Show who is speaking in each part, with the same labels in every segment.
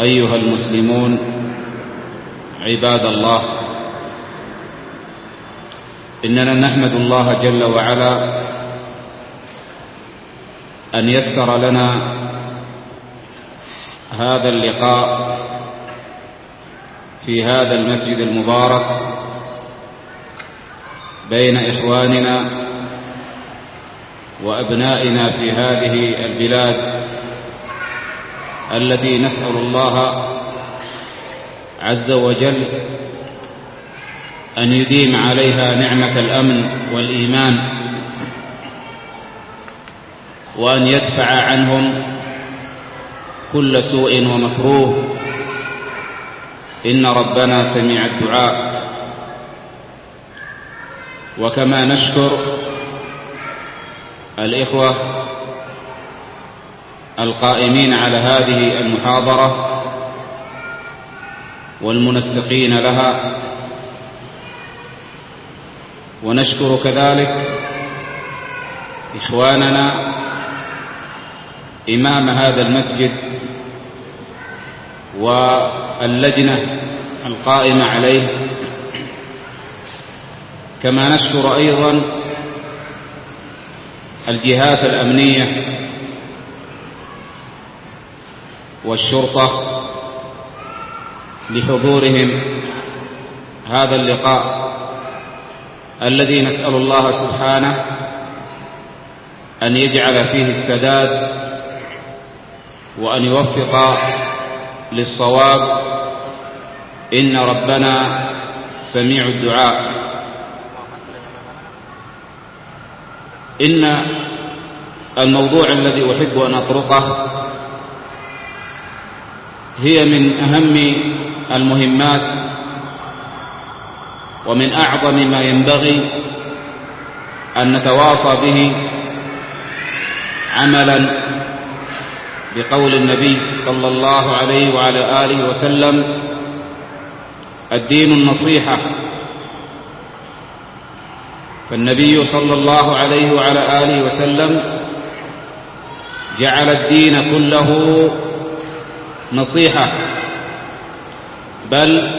Speaker 1: أيها المسلمون عباد الله إننا نحمد الله جل وعلا أن يسر لنا هذا اللقاء في هذا المسجد المبارك بين إخواننا وأبنائنا في هذه البلاد. التي نسأل الله عز وجل أن يديم عليها نعمة الأمن والإيمان وأن يدفع عنهم كل سوء ومكروه. إن ربنا سميع الدعاء. وكما نشكر الإخوة القائمين على هذه المحاضرة والمنسقين لها. ونشكر كذلك إخواننا إمام هذا المسجد واللجنة القائمة عليه. كما نشكر أيضا الجهات الأمنية والشرطة لحضورهم هذا اللقاء الذي نسأل الله سبحانه أن يجعل فيه السداد وأن يوفق للصواب إن ربنا سميع الدعاء. إن الموضوع الذي أحب أن أطرقه هي من أهم المهمات ومن أعظم ما ينبغي أن نتواصى به عملا بقول النبي صلى الله عليه وعلى آله وسلم الدين النصيحة. فالنبي صلى الله عليه وعلى آله وسلم جعل الدين كله نصيحة. بل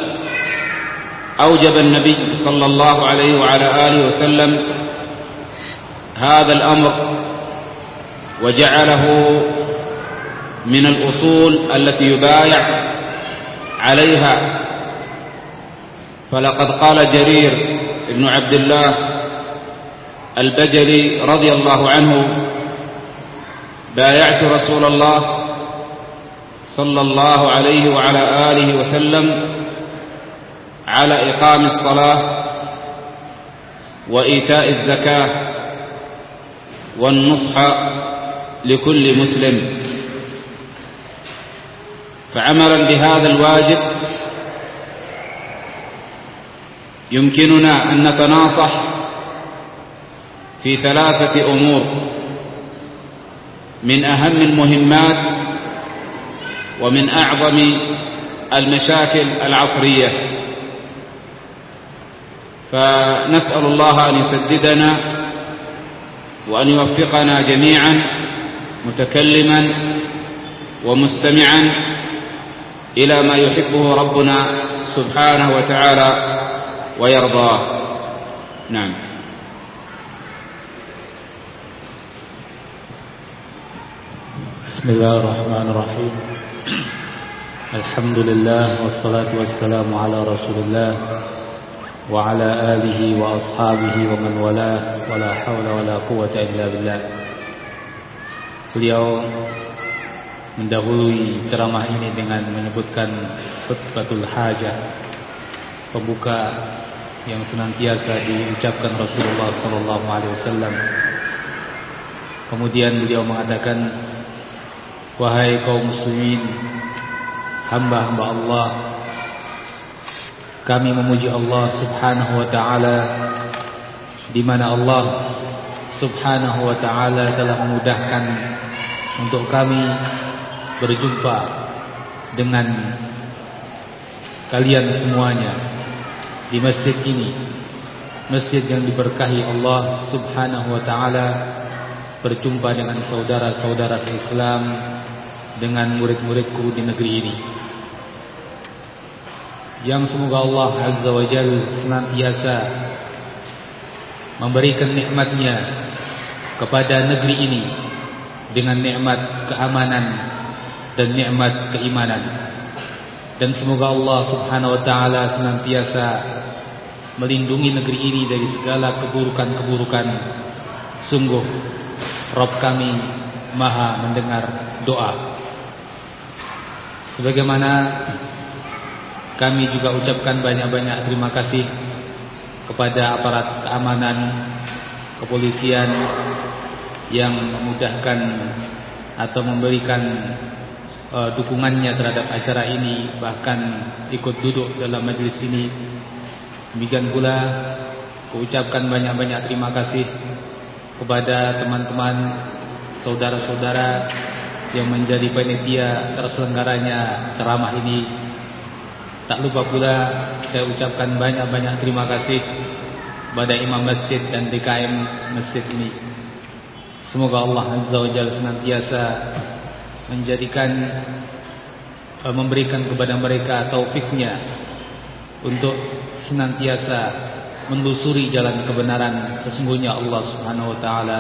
Speaker 1: أوجب النبي صلى الله عليه وعلى آله وسلم هذا الأمر وجعله من الأصول التي يبايع عليها. فلقد قال جرير بن عبد الله البجلي رضي الله عنه بايعت رسول الله صلى الله عليه وعلى آله وسلم على إقام الصلاة وإيتاء الزكاة والنصح لكل مسلم. فعملا بهذا الواجب يمكننا أن نتناصح في ثلاثة أمور. من أهم المهمات ومن أعظم المشاكل العصرية. فنسأل الله أن يسددنا وأن يوفقنا جميعا متكلما ومستمعا إلى ما يحبه ربنا سبحانه وتعالى ويرضاه. نعم.
Speaker 2: بسم الله الرحمن الرحيم. الحمد لله والصلاة والسلام على رسول الله وعلى آله وأصحابه ومن والاه ولا حول ولا قوة إلا بالله Beliau mendahului ceramah ini dengan menyebutkan khutbatul hajah pembuka yang senantiasa diucapkan Rasulullah sallallahu alaihi wasallam. Kemudian beliau mengatakan wahai kaum muslimin hamba-hamba Allah kami memuji Allah Subhanahu wa taala di mana Allah Subhanahu wa taala telah memudahkan untuk kami berjumpa dengan kalian semuanya di masjid ini masjid yang diberkahi Allah Subhanahu wa taala berjumpa dengan saudara-saudara Islam dengan murid-muridku di negeri ini. Yang semoga Allah Azza wa Jal senantiasa memberikan nikmatnya kepada negeri ini dengan nikmat keamanan dan nikmat keimanan. Dan semoga Allah Subhanahu wa taala senantiasa melindungi negeri ini dari segala keburukan-keburukan. Sungguh Rabb kami Maha mendengar doa. Sebagaimana kami juga ucapkan banyak-banyak terima kasih kepada aparat keamanan kepolisian yang memudahkan atau memberikan uh, dukungannya terhadap acara ini bahkan ikut duduk dalam majlis ini. Demikian pula ucapkan banyak-banyak terima kasih kepada teman-teman saudara-saudara yang menjadi panitia terselenggaranya ceramah ini Tak lupa pula saya ucapkan banyak-banyak terima kasih kepada imam masjid dan DKM masjid ini. Semoga Allah Azza wa Jalla senantiasa menjadikan eh, memberikan kepada mereka taufiknya untuk senantiasa menelusuri jalan kebenaran. Sesungguhnya Allah Subhanahu wa taala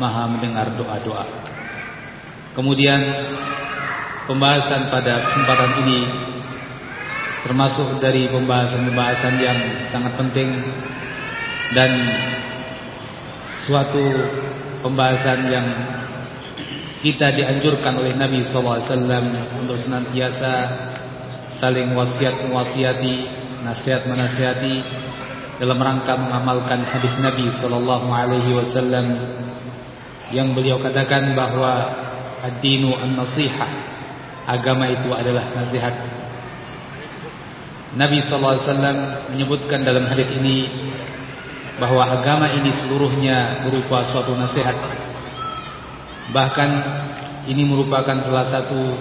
Speaker 2: Maha mendengar doa-doa. Kemudian pembahasan pada kesempatan ini termasuk dari pembahasan-pembahasan yang sangat penting dan suatu pembahasan yang kita dianjurkan oleh Nabi SAW untuk senantiasa saling wasiat mewasiati, nasihat menasihati dalam rangka mengamalkan hadis Nabi SAW yang beliau katakan bahawa ad-dinu an-nasihah agama itu adalah nasihat Nabi SAW menyebutkan dalam hadis ini bahawa agama ini seluruhnya berupa suatu nasihat. Bahkan ini merupakan salah satu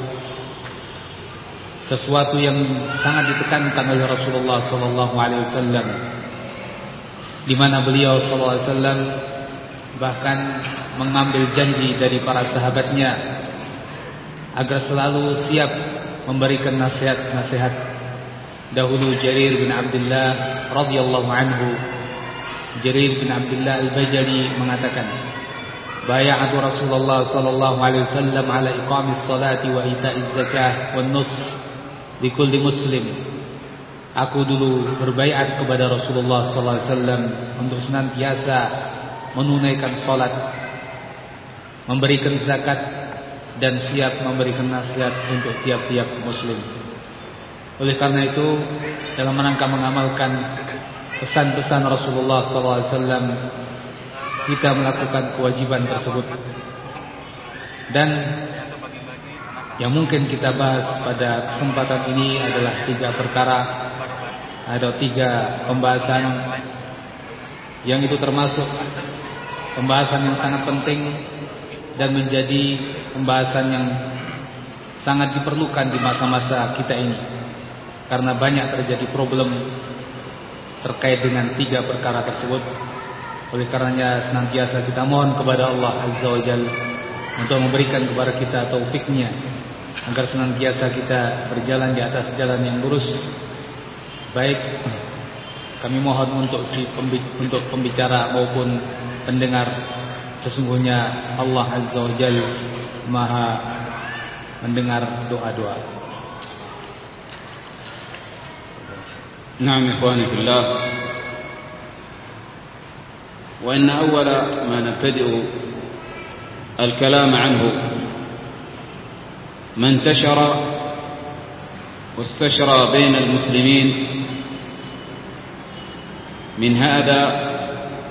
Speaker 2: sesuatu yang sangat ditekankan oleh Rasulullah SAW, di mana beliau SAW bahkan mengambil janji dari para sahabatnya agar selalu siap memberikan nasihat-nasihat. Dahulu Jarir bin Abdullah radhiyallahu anhu Jarir bin Abdullah al-Bajali mengatakan bay'atu Rasulullah sallallahu alaihi wasallam ala iqamis salati wa ita'iz zakah wan nus li kulli muslim aku dulu berbaiat kepada Rasulullah sallallahu alaihi wasallam untuk senantiasa menunaikan salat memberikan zakat dan siap memberikan nasihat untuk tiap-tiap muslim. Oleh karena itu dalam rangka mengamalkan pesan-pesan Rasulullah SAW kita melakukan kewajiban tersebut. Dan yang mungkin kita bahas pada kesempatan ini adalah tiga perkara ada tiga pembahasan. Yang itu termasuk pembahasan yang sangat penting dan menjadi pembahasan yang sangat diperlukan di masa-masa kita ini. Karena banyak terjadi problem terkait dengan tiga perkara tersebut. Oleh karenanya senantiasa kita mohon kepada Allah Azza wa Jal untuk memberikan kepada kita taufiknya agar senantiasa kita berjalan di atas jalan yang lurus baik kami mohon untuk si untuk pembicara maupun pendengar sesungguhnya Allah Azza wa Jalla Maha mendengar doa-doa.
Speaker 1: نعم إخواني في الله وإن أول ما نبتدئ الكلام عنه ما انتشر واستشرى بين المسلمين من هذا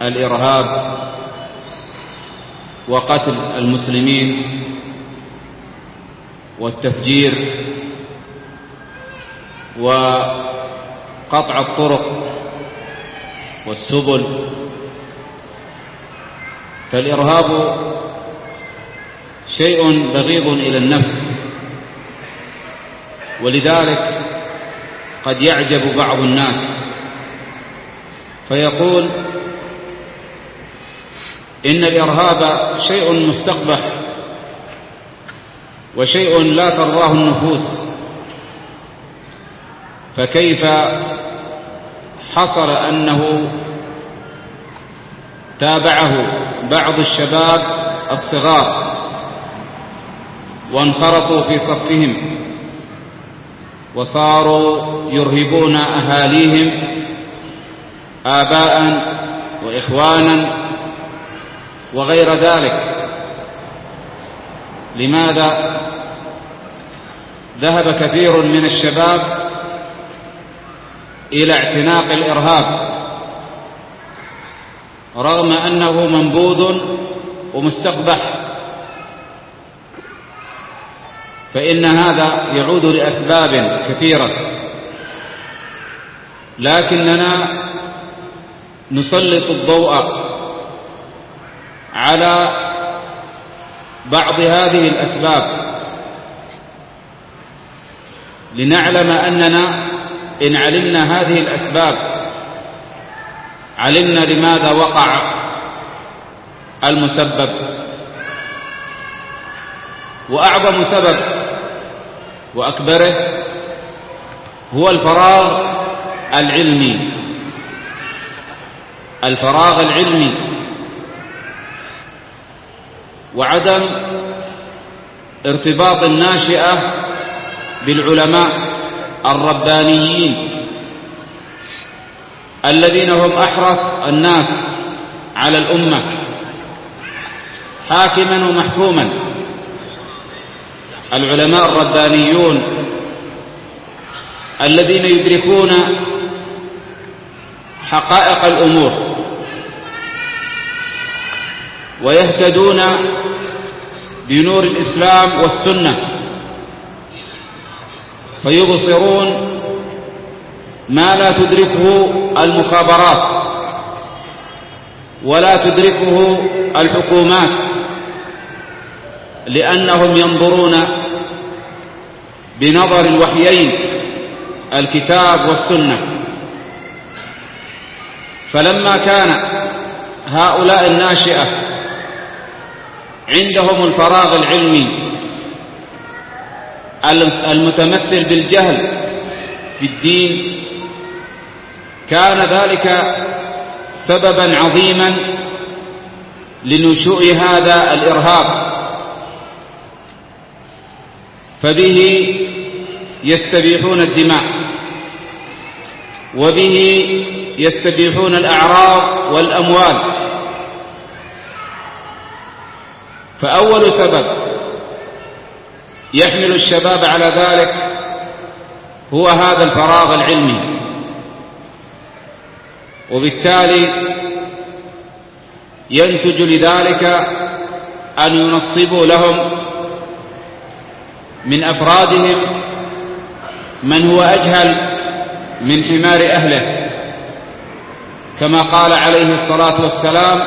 Speaker 1: الإرهاب وقتل المسلمين والتفجير وقطع الطرق والسبل فالإرهاب شيء بغيض إلى النفس. ولذلك قد يعجب بعض الناس فيقول إن الإرهاب شيء مستقبح وشيء لا ترضاه النفوس فكيف حصل أنه تابعه بعض الشباب الصغار وانخرطوا في صفهم وصاروا يرهبون أهاليهم آباء وإخوانا وغير ذلك. لماذا؟ ذهب كثير من الشباب إلى اعتناق الإرهاب رغم أنه منبوذ ومستقبح. فإن هذا يعود لأسباب كثيرة. لكننا نسلط الضوء على بعض هذه الأسباب. لنعلم أننا إن علمنا هذه الأسباب علمنا لماذا وقع المسبب. وأعظم سبب وأكبره هو الفراغ العلمي. الفراغ العلمي. وعدم ارتباط الناشئة بالعلماء الربانيين الذين هم أحرص الناس على الأمة حاكما ومحكوما. العلماء الربانيون الذين يدركون حقائق الأمور ويهتدون بنور الإسلام والسنة فيبصرون ما لا تدركه المخابرات ولا تدركه الحكومات لأنهم ينظرون بنظر الوحيين الكتاب والسنة. فلما كان هؤلاء الناشئة عندهم الفراغ العلمي المتمثل بالجهل في الدين كان ذلك سببا عظيما لنشوء هذا الإرهاب. فبه يستبيحون الدماء وبه يستبيحون الأعراض والأموال. فأول سبب يحمل الشباب على ذلك هو هذا الفراغ العلمي. وبالتالي ينتج لذلك أن ينصبوا لهم من أفرادهم من هو أجهل من حمار أهله؟ كما قال عليه الصلاة والسلام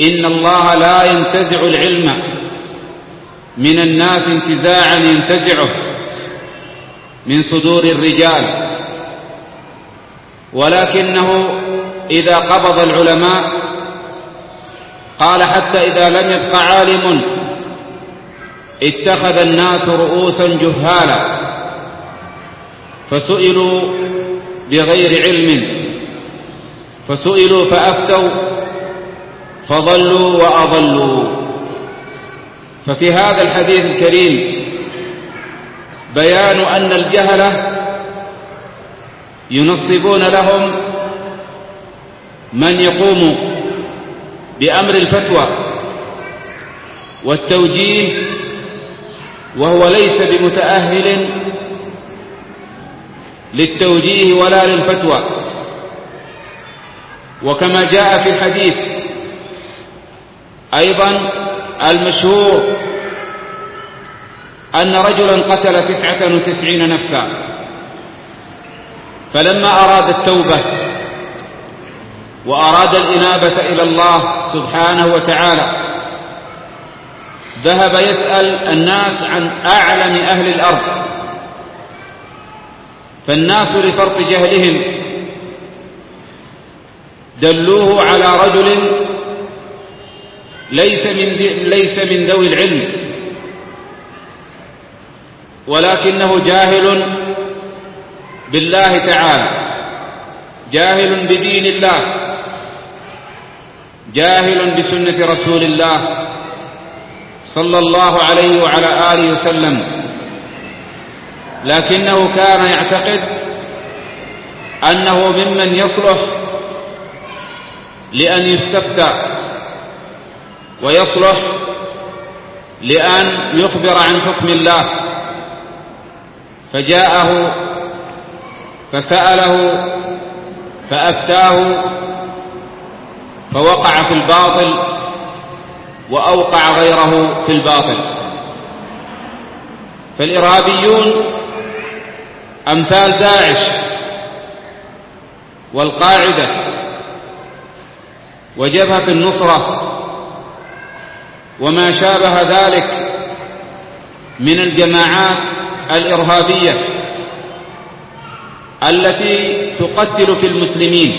Speaker 1: إن الله لا ينتزع العلم من الناس انتزاعا ينتزعه من صدور الرجال. ولكنه إذا قبض العلماء قال حتى إذا لم يبق عالم اتخذ الناس رؤوسا جهالا. فسئلوا بغير علم. فسئلوا فأفتوا. فضلوا وأضلوا. ففي هذا الحديث الكريم بيان أن الجهلة ينصبون لهم من يقوم بأمر الفتوى والتوجيه وهو ليس بمتأهل للتوجيه ولا للفتوى. وكما جاء في الحديث أيضا المشهور أن رجلا قتل تسعة وتسعين نفسا. فلما أراد التوبة وأراد الإنابة إلى الله سبحانه وتعالى ذهب يسأل الناس عن أعلم أهل الأرض. فالناس لفرط جهلهم. دلوه على رجل ليس من ليس من ذوي العلم ولكنه جاهل بالله تعالى جاهل بدين الله جاهل بسنة رسول الله صلى الله عليه وعلى آله وسلم. لكنه كان يعتقد أنه ممن يصلح لأن يستفتى ويصلح لأن يخبر عن حكم الله. فجاءه فسأله فأفتاه فوقع في الباطل وأوقع غيره في الباطل. فالإرهابيون أمثال داعش والقاعدة وجبهة النصرة وما شابه ذلك من الجماعات الإرهابية التي تقتل في المسلمين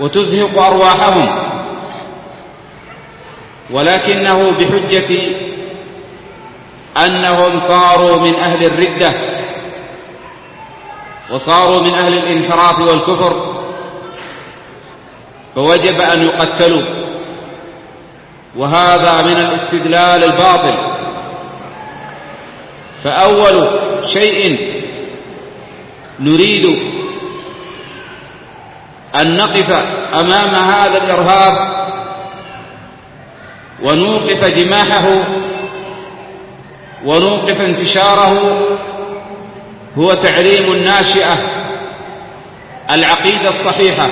Speaker 1: وتزهق أرواحهم ولكنه بحجة أنهم صاروا من أهل الردة وصاروا من أهل الانحراف والكفر فوجب أن يقتلوا. وهذا من الاستدلال الباطل. فأول شيء نريد أن نقف أمام هذا الإرهاب ونوقف جماحه ونوقف انتشاره هو تعليم الناشئة العقيدة الصحيحة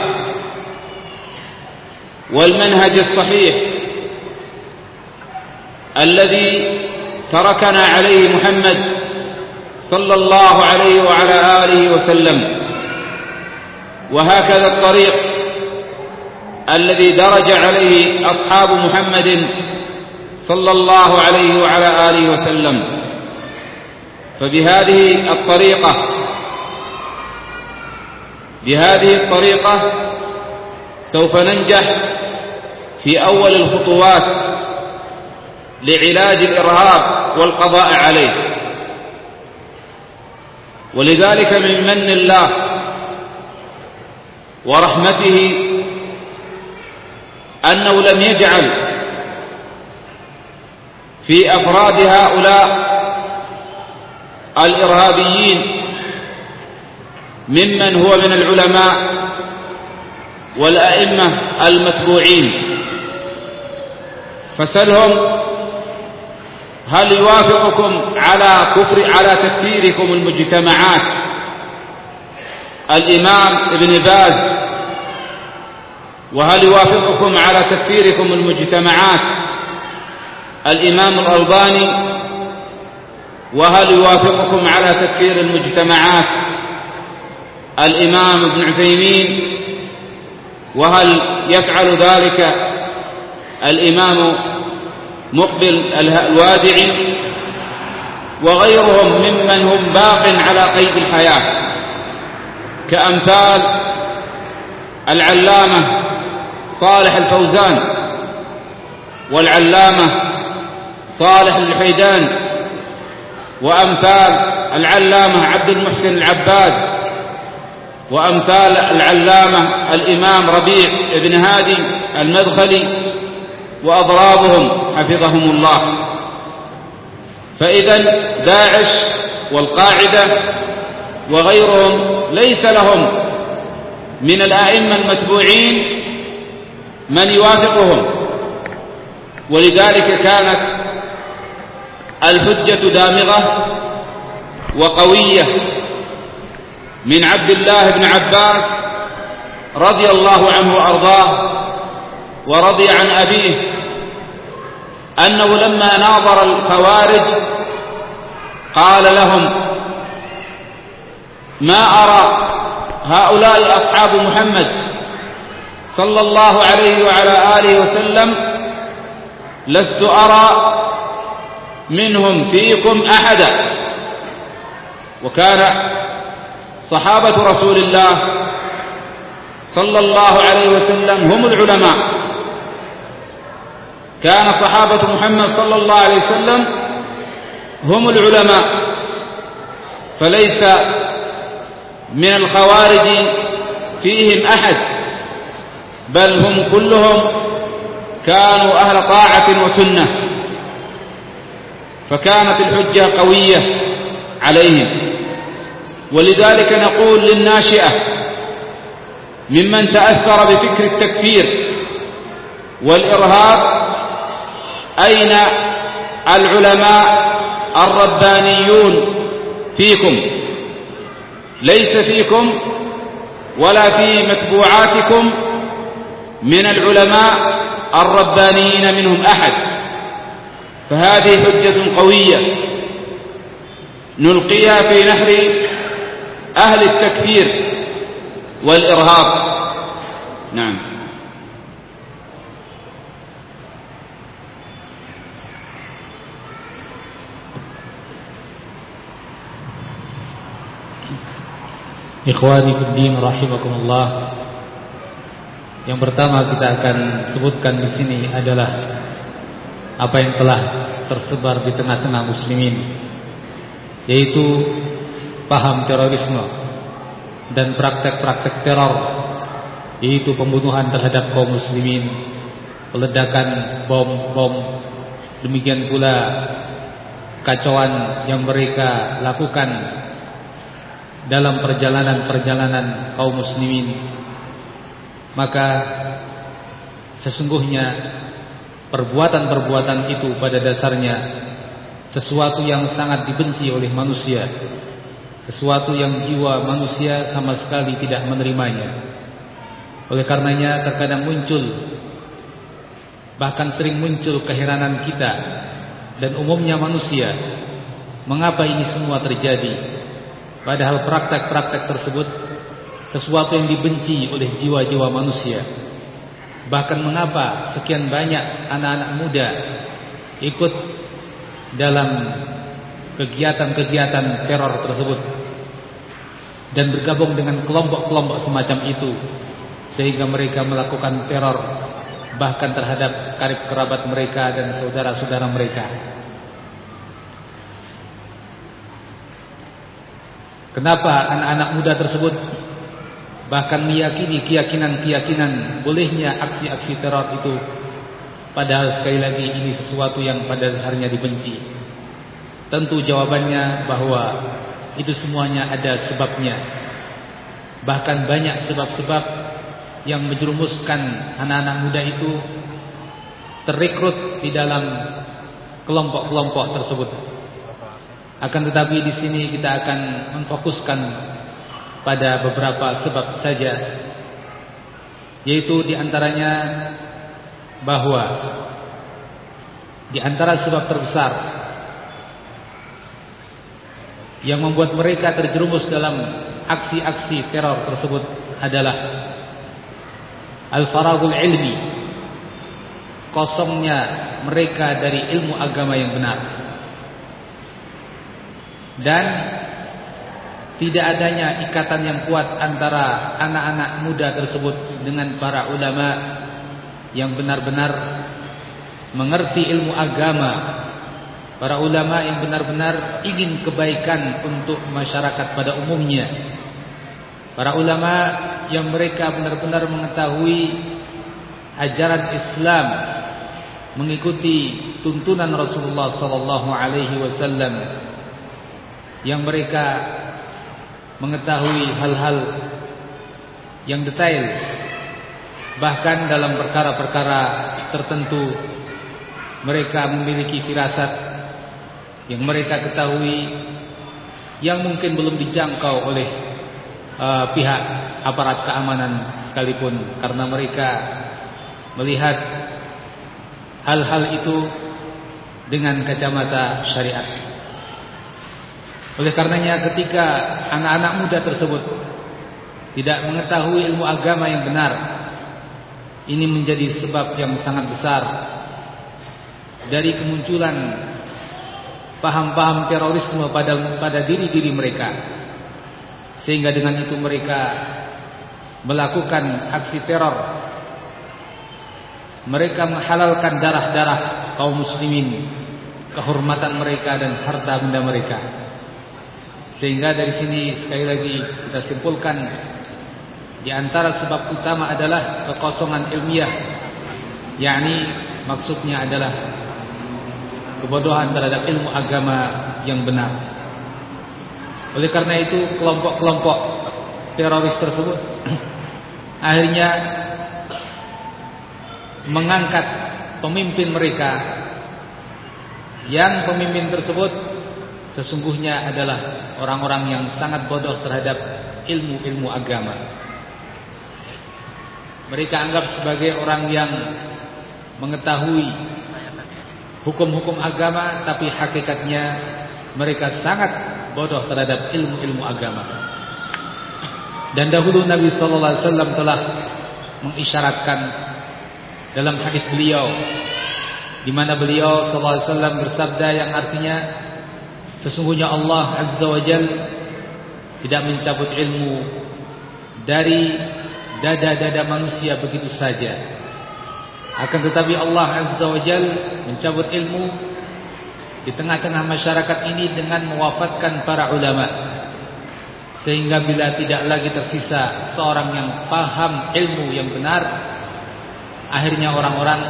Speaker 1: والمنهج الصحيح الذي تركنا عليه محمد صلى الله عليه وعلى آله وسلم. وهكذا الطريق الذي درج عليه أصحاب محمد صلى الله عليه وعلى آله وسلم. فبهذه الطريقة بهذه الطريقة سوف ننجح في أول الخطوات لعلاج الإرهاب والقضاء عليه. ولذلك من من الله ورحمته أنه لم يجعل في أفراد هؤلاء الإرهابيين ممن هو من العلماء والأئمة المتبوعين. فسلهم هل يوافقكم على كفر على تكفيركم المجتمعات؟ الإمام ابن باز وهل يوافقكم على تكفيركم المجتمعات؟ الإمام الألباني وهل يوافقكم على تكفير المجتمعات؟ الإمام ابن عثيمين وهل يفعل ذلك الإمام مقبل الوادعي؟ وغيرهم ممن هم باق على قيد الحياة. كأمثال العلامة صالح الفوزان والعلامة صالح الحيدان وأمثال العلامة عبد المحسن العباد وأمثال العلامة الإمام ربيع بن هادي المدخلي وأضرابهم حفظهم الله. فإذا داعش والقاعدة وغيرهم ليس لهم من الأئمة المتبوعين من يوافقهم. ولذلك كانت الحجة دامغة وقوية من عبد الله بن عباس رضي الله عنه وأرضاه ورضي عن أبيه أنه لما ناظر الخوارج قال لهم ما أرى هؤلاء أصحاب محمد صلى الله عليه وعلى آله وسلم لست أرى منهم فيكم أحدا. وكان صحابة رسول الله صلى الله عليه وسلم هم العلماء. كان صحابة محمد صلى الله عليه وسلم هم العلماء. فليس من الخوارج فيهم أحد بل هم كلهم كانوا أهل طاعة وسنة. فكانت الحجة قوية عليهم. ولذلك نقول للناشئة ممن تأثر بفكر التكفير والإرهاب أين العلماء الربانيون فيكم؟ ليس فيكم ولا في متبوعاتكم من العلماء الربانيين منهم أحد. فهذه حجة قوية نلقيها في نحر أهل التكفير والإرهاب. نعم.
Speaker 2: إخواني في الدين رحمكم الله yang pertama kita akan sebutkan di sini adalah apa yang telah tersebar di tengah-tengah muslimin yaitu paham terorisme dan praktek-praktek teror yaitu pembunuhan terhadap kaum muslimin, peledakan bom-bom, demikian pula kacauan yang mereka lakukan dalam perjalanan-perjalanan kaum muslimin. Maka sesungguhnya perbuatan-perbuatan itu pada dasarnya sesuatu yang sangat dibenci oleh manusia. Sesuatu yang jiwa manusia sama sekali tidak menerimanya. Oleh karenanya terkadang muncul bahkan sering muncul keheranan kita dan umumnya manusia. Mengapa ini semua terjadi? Padahal praktek-praktek tersebut sesuatu yang dibenci oleh jiwa-jiwa manusia. Bahkan mengapa sekian banyak anak-anak muda ikut dalam kegiatan-kegiatan teror tersebut dan bergabung dengan kelompok-kelompok semacam itu sehingga mereka melakukan teror bahkan terhadap karib kerabat mereka dan saudara-saudara mereka. Kenapa anak-anak muda tersebut bahkan meyakini keyakinan-keyakinan bolehnya aksi-aksi teror itu padahal sekali lagi ini sesuatu yang pada dasarnya dibenci. Tentu jawabannya bahwa itu semuanya ada sebabnya. Bahkan banyak sebab-sebab yang menjerumuskan anak-anak muda itu terrekrut di dalam kelompok-kelompok tersebut. Akan tetapi di sini kita akan memfokuskan pada beberapa sebab saja, yaitu diantaranya bahwa di antara sebab terbesar yang membuat mereka terjerumus dalam aksi-aksi teror tersebut adalah al-faragul ilmi kosongnya mereka dari ilmu agama yang benar. Dan tidak adanya ikatan yang kuat antara anak-anak muda tersebut dengan para ulama yang benar-benar mengerti ilmu agama. Para ulama yang benar-benar ingin kebaikan untuk masyarakat pada umumnya. Para ulama yang mereka benar-benar mengetahui ajaran Islam mengikuti tuntunan Rasulullah sallallahu alaihi wasallam yang mereka mengetahui hal-hal yang detail bahkan dalam perkara-perkara tertentu mereka memiliki firasat yang mereka ketahui yang mungkin belum dijangkau oleh uh, pihak aparat keamanan sekalipun karena mereka melihat hal-hal itu dengan kacamata syariat. Oleh karenanya ketika anak-anak muda tersebut tidak mengetahui ilmu agama yang benar, ini menjadi sebab yang sangat besar dari kemunculan paham-paham terorisme pada pada diri-diri mereka. Sehingga dengan itu mereka melakukan aksi teror. Mereka menghalalkan darah-darah kaum muslimin kehormatan mereka dan harta benda mereka sehingga dari sini sekali lagi kita simpulkan di antara sebab utama adalah kekosongan ilmiah yakni maksudnya adalah kebodohan terhadap ilmu agama yang benar. Oleh karena itu kelompok-kelompok teroris tersebut akhirnya mengangkat pemimpin mereka yang pemimpin tersebut sesungguhnya adalah orang-orang yang sangat bodoh terhadap ilmu-ilmu agama. Mereka anggap sebagai orang yang mengetahui hukum-hukum agama tapi hakikatnya mereka sangat bodoh terhadap ilmu-ilmu agama. Dan dahulu Nabi sallallahu alaihi wasallam telah mengisyaratkan dalam hadis beliau di mana beliau sallallahu alaihi wasallam bersabda yang artinya sesungguhnya Allah azza wajalla tidak mencabut ilmu dari dada-dada manusia begitu saja akan tetapi Allah Azza wa Jal mencabut ilmu di tengah-tengah masyarakat ini dengan mewafatkan para ulama. Sehingga bila tidak lagi tersisa seorang yang paham ilmu yang benar, akhirnya orang-orang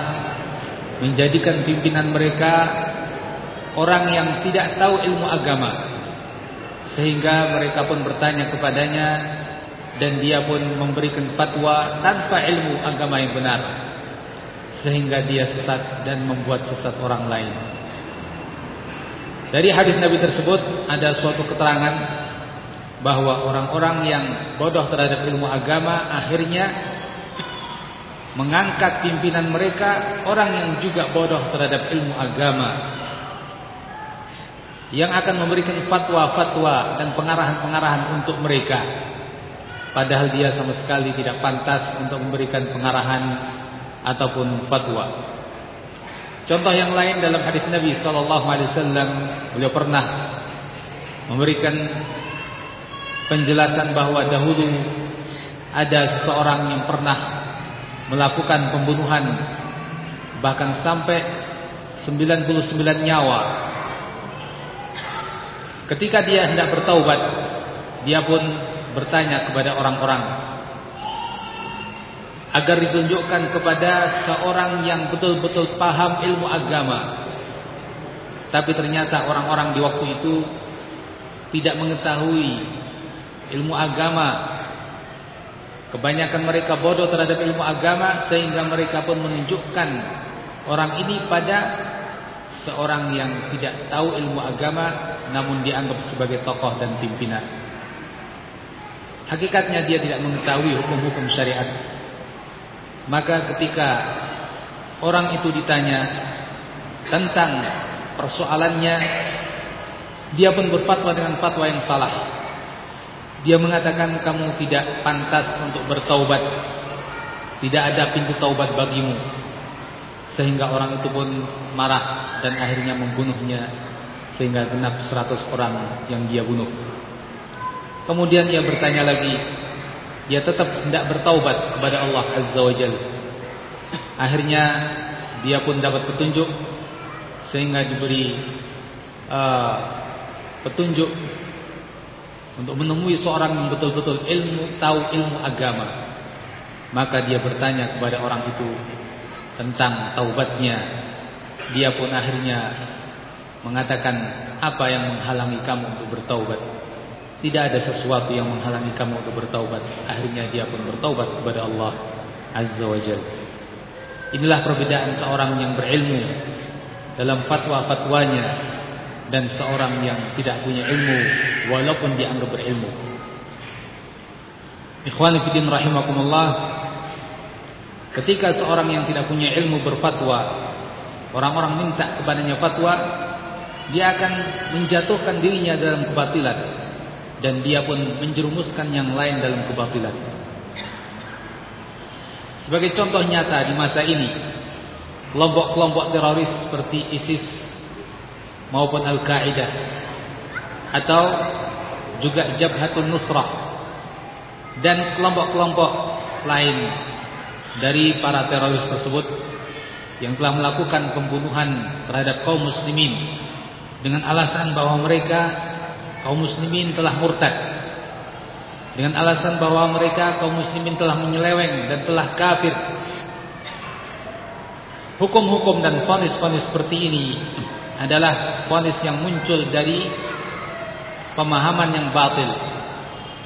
Speaker 2: menjadikan pimpinan mereka orang yang tidak tahu ilmu agama. Sehingga mereka pun bertanya kepadanya dan dia pun memberikan fatwa tanpa ilmu agama yang benar sehingga dia sesat dan membuat sesat orang lain. Dari hadis Nabi tersebut ada suatu keterangan bahwa orang-orang yang bodoh terhadap ilmu agama akhirnya mengangkat pimpinan mereka orang yang juga bodoh terhadap ilmu agama yang akan memberikan fatwa-fatwa dan pengarahan-pengarahan untuk mereka padahal dia sama sekali tidak pantas untuk memberikan pengarahan ataupun fatwa. Contoh yang lain dalam hadis Nabi wasallam beliau pernah memberikan penjelasan bahwa dahulu ada seseorang yang pernah melakukan pembunuhan bahkan sampai 99 nyawa. Ketika dia hendak bertaubat, dia pun bertanya kepada orang-orang agar ditunjukkan kepada seorang yang betul-betul paham ilmu agama. Tapi ternyata orang-orang di waktu itu tidak mengetahui ilmu agama. Kebanyakan mereka bodoh terhadap ilmu agama sehingga mereka pun menunjukkan orang ini pada seorang yang tidak tahu ilmu agama namun dianggap sebagai tokoh dan pimpinan. Hakikatnya dia tidak mengetahui hukum-hukum syariat. Maka ketika orang itu ditanya tentang persoalannya, dia pun berfatwa dengan fatwa yang salah. Dia mengatakan kamu tidak pantas untuk bertaubat. Tidak ada pintu taubat bagimu. Sehingga orang itu pun marah dan akhirnya membunuhnya sehingga genap seratus orang yang dia bunuh. Kemudian dia bertanya lagi, dia tetap tidak bertaubat kepada Allah Azza wa Jalla. Akhirnya dia pun dapat petunjuk sehingga diberi uh, petunjuk untuk menemui seorang yang betul-betul ilmu tahu ilmu agama. Maka dia bertanya kepada orang itu tentang taubatnya. Dia pun akhirnya mengatakan apa yang menghalangi kamu untuk bertaubat? Tidak ada sesuatu yang menghalangi kamu untuk bertaubat. Akhirnya dia pun bertaubat kepada Allah Azza wa Jalla. Inilah perbedaan seorang yang berilmu dalam fatwa-fatwanya dan seorang yang tidak punya ilmu walaupun dianggap berilmu. Ikhwan fillah rahimakumullah Ketika seorang yang tidak punya ilmu berfatwa, orang-orang minta kepadanya fatwa, dia akan menjatuhkan dirinya dalam kebatilan dan dia pun menjerumuskan yang lain dalam kebatilan. Sebagai contoh nyata di masa ini, kelompok-kelompok teroris seperti ISIS maupun Al-Qaeda atau juga Jabhatun Nusrah dan kelompok-kelompok lain dari para teroris tersebut yang telah melakukan pembunuhan terhadap kaum muslimin dengan alasan bahwa mereka kaum muslimin telah murtad. Dengan alasan bahwa mereka kaum muslimin telah menyeleweng dan telah kafir. Hukum-hukum dan fonis-fonis seperti ini adalah fonis yang muncul dari pemahaman yang batil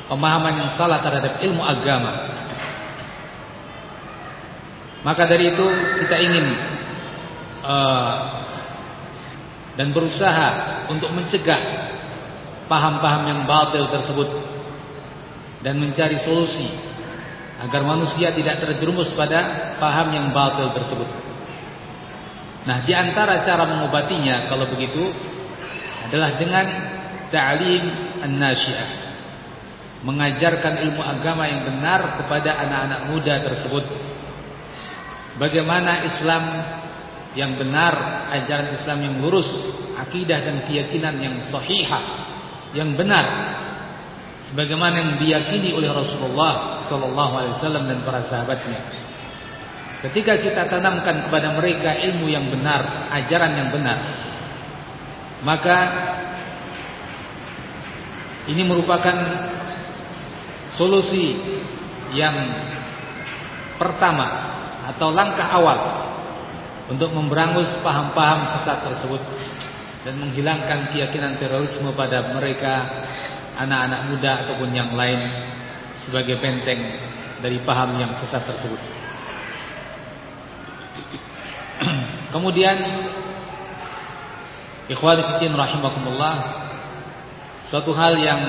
Speaker 2: pemahaman yang salah terhadap ilmu agama maka dari itu kita ingin uh, dan berusaha untuk mencegah paham-paham yang batil tersebut dan mencari solusi agar manusia tidak terjerumus pada paham yang batil tersebut. Nah, di antara cara mengobatinya kalau begitu adalah dengan ta'lim an-nasyi'ah. Mengajarkan ilmu agama yang benar kepada anak-anak muda tersebut bagaimana Islam yang benar, ajaran Islam yang lurus, akidah dan keyakinan yang sahihah, yang benar, sebagaimana yang diyakini oleh Rasulullah Sallallahu Alaihi Wasallam dan para sahabatnya. Ketika kita tanamkan kepada mereka ilmu yang benar, ajaran yang benar, maka ini merupakan solusi yang pertama atau langkah awal untuk memberangus paham-paham sesat tersebut dan menghilangkan keyakinan terorisme pada mereka anak-anak muda ataupun yang lain sebagai benteng dari paham yang sesat tersebut. Kemudian ikhwan fillah rahimakumullah suatu hal yang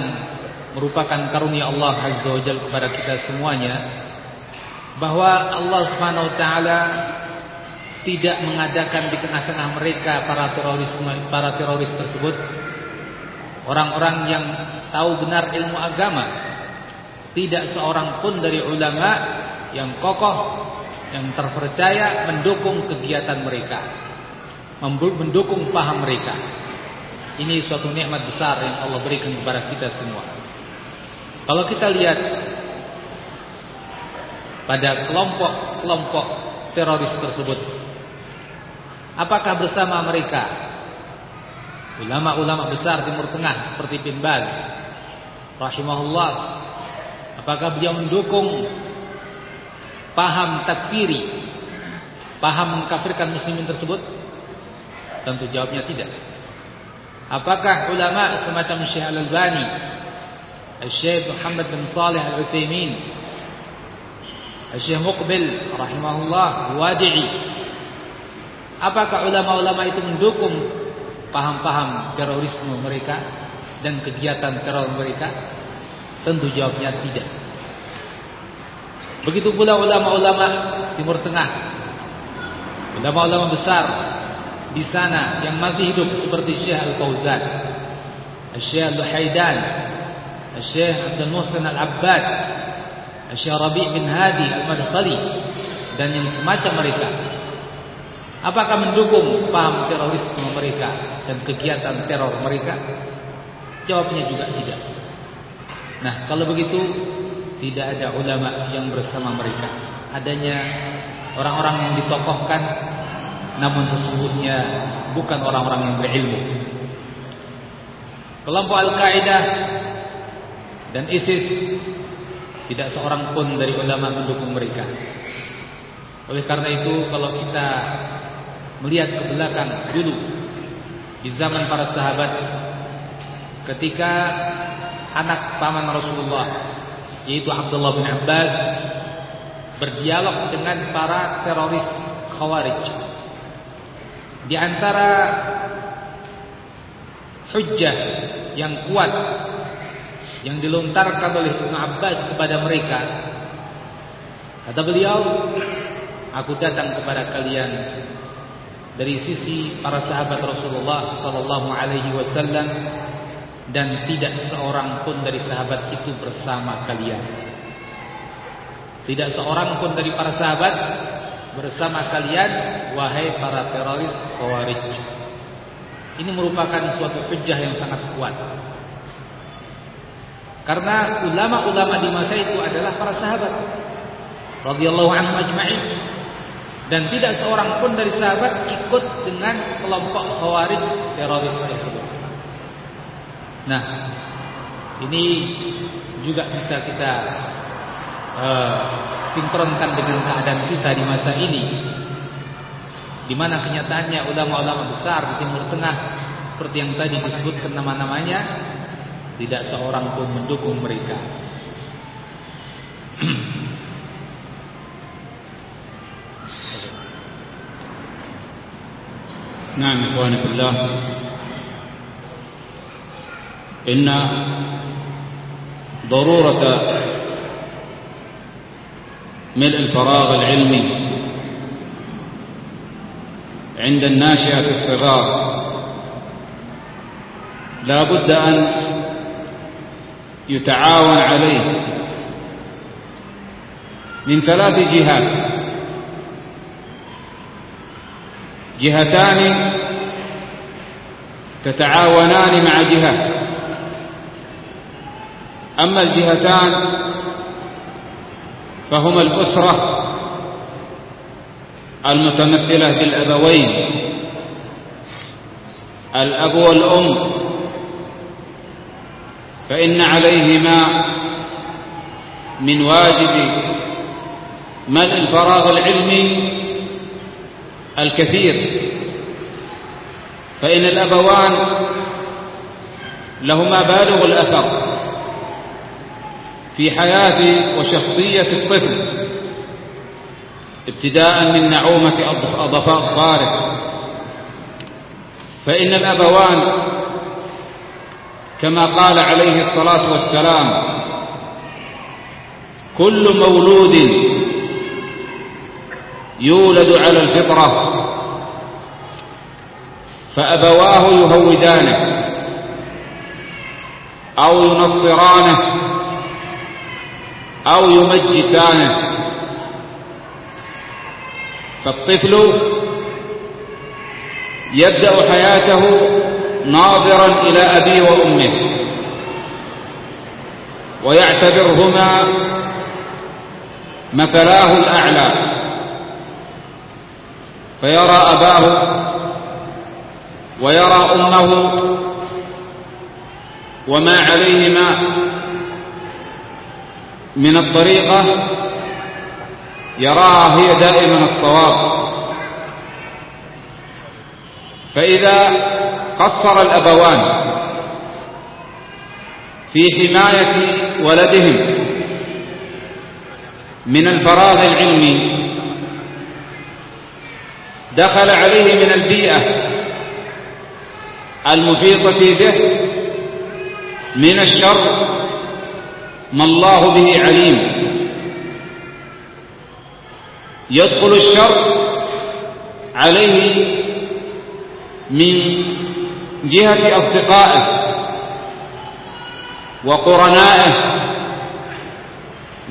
Speaker 2: merupakan karunia Allah Azza wa Jalla kepada kita semuanya bahwa Allah Subhanahu wa taala tidak mengadakan di tengah-tengah mereka para teroris para teroris tersebut. Orang-orang yang tahu benar ilmu agama. Tidak seorang pun dari ulama yang kokoh yang terpercaya mendukung kegiatan mereka mendukung paham mereka. Ini suatu nikmat besar yang Allah berikan kepada kita semua. Kalau kita lihat pada kelompok-kelompok teroris tersebut. Apakah bersama mereka? Ulama-ulama besar Timur Tengah seperti bin Baz rahimahullah. Apakah beliau mendukung paham takfiri paham mengkafirkan muslimin tersebut? Tentu jawabnya tidak. Apakah ulama semacam Syekh Al-Albani Syekh Muhammad bin Salih Al-Utsaimin Syekh Muqbil rahimahullah Wadi'i Apakah ulama-ulama itu mendukung paham-paham terorisme mereka dan kegiatan teror mereka? Tentu jawabnya tidak. Begitu pula ulama-ulama Timur Tengah. Ulama-ulama besar di sana yang masih hidup seperti Syekh Al-Fauzan, Syekh Al-Haidan, Syekh Abdul Muhsin Al-Abbad, Syekh Rabi' bin Hadi Al-Madkhali dan yang semacam mereka. Apakah mendukung paham terorisme mereka dan kegiatan teror mereka? Jawabnya juga tidak. Nah, kalau begitu tidak ada ulama yang bersama mereka. Adanya orang-orang yang ditokohkan namun sesungguhnya bukan orang-orang yang berilmu. Kelompok Al-Qaeda dan ISIS tidak seorang pun dari ulama mendukung mereka. Oleh karena itu kalau kita melihat ke belakang dulu di zaman para sahabat ketika anak paman Rasulullah yaitu Abdullah bin Abbas berdialog dengan para teroris Khawarij di antara hujjah yang kuat yang dilontarkan oleh Ibn Abbas kepada mereka kata beliau aku datang kepada kalian dari sisi para sahabat Rasulullah sallallahu alaihi wasallam dan tidak seorang pun dari sahabat itu bersama kalian tidak seorang pun dari para sahabat bersama kalian wahai para teroris khawarij. Ini merupakan suatu hujjah yang sangat kuat. Karena ulama-ulama di masa itu adalah para sahabat. Radhiyallahu anhum ajma'in. Dan tidak seorang pun dari sahabat ikut dengan kelompok khawarij teroris tersebut. Nah, ini juga bisa kita uh, sinkronkan dengan keadaan kita di masa ini. Di mana kenyataannya ulama-ulama besar di Timur Tengah seperti yang tadi disebutkan nama-namanya tidak seorang pun mendukung mereka.
Speaker 1: نعم إخواني في الله إن ضرورة ملء الفراغ العلمي عند الناشئة الصغار لا بد أن يتعاون عليه من ثلاث جهات. جهتان تتعاونان مع جهة. أما الجهتان فهما الأسرة المتمثلة بالأبوين. الأب والأم فإن عليهما من واجب ملء الفراغ العلمي الكثير. فإن الأبوان لهما بالغ الأثر في حياة وشخصية الطفل ابتداء من نعومة أظفاره فإن الأبوان كما قال عليه الصلاة والسلام كل مولود يولد على الفطرة فأبواه يهودانه أو ينصرانه أو يمجسانه. فالطفل يبدأ حياته ناظرا إلى أبيه وأمه. ويعتبرهما مثلاه الأعلى. فيرى أباه ويرى أمه وما عليهما من الطريقة يراها هي دائما الصواب. فإذا قصر الأبوان في حماية ولدهم من الفراغ العلمي. دخل عليه من البيئة المحيطة به من الشر ما الله به عليم. يدخل الشر عليه من جهة أصدقائه وقرنائه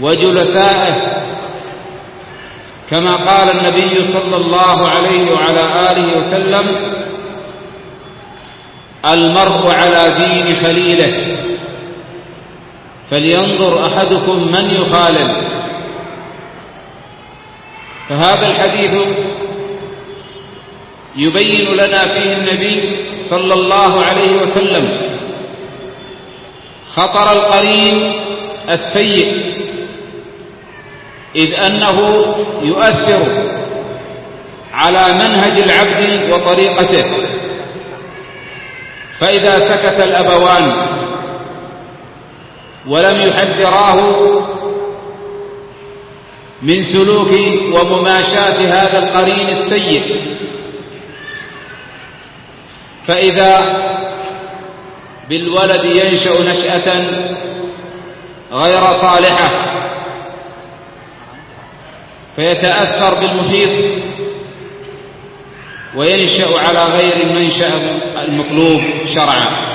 Speaker 1: وجلسائه كما قال النبي صلى الله عليه وعلى آله وسلم المرء على دين خليله. فلينظر أحدكم من يخالل. فهذا الحديث يبين لنا فيه النبي صلى الله عليه وسلم. خطر القرين السيء. إذ أنه يؤثر على منهج العبد وطريقته. فإذا سكت الأبوان ولم يحذراه من سلوك ومماشاة هذا القرين السيء فإذا بالولد ينشأ نشأة غير صالحة فيتأثر بالمحيط وينشأ على غير المنشأ المطلوب شرعا.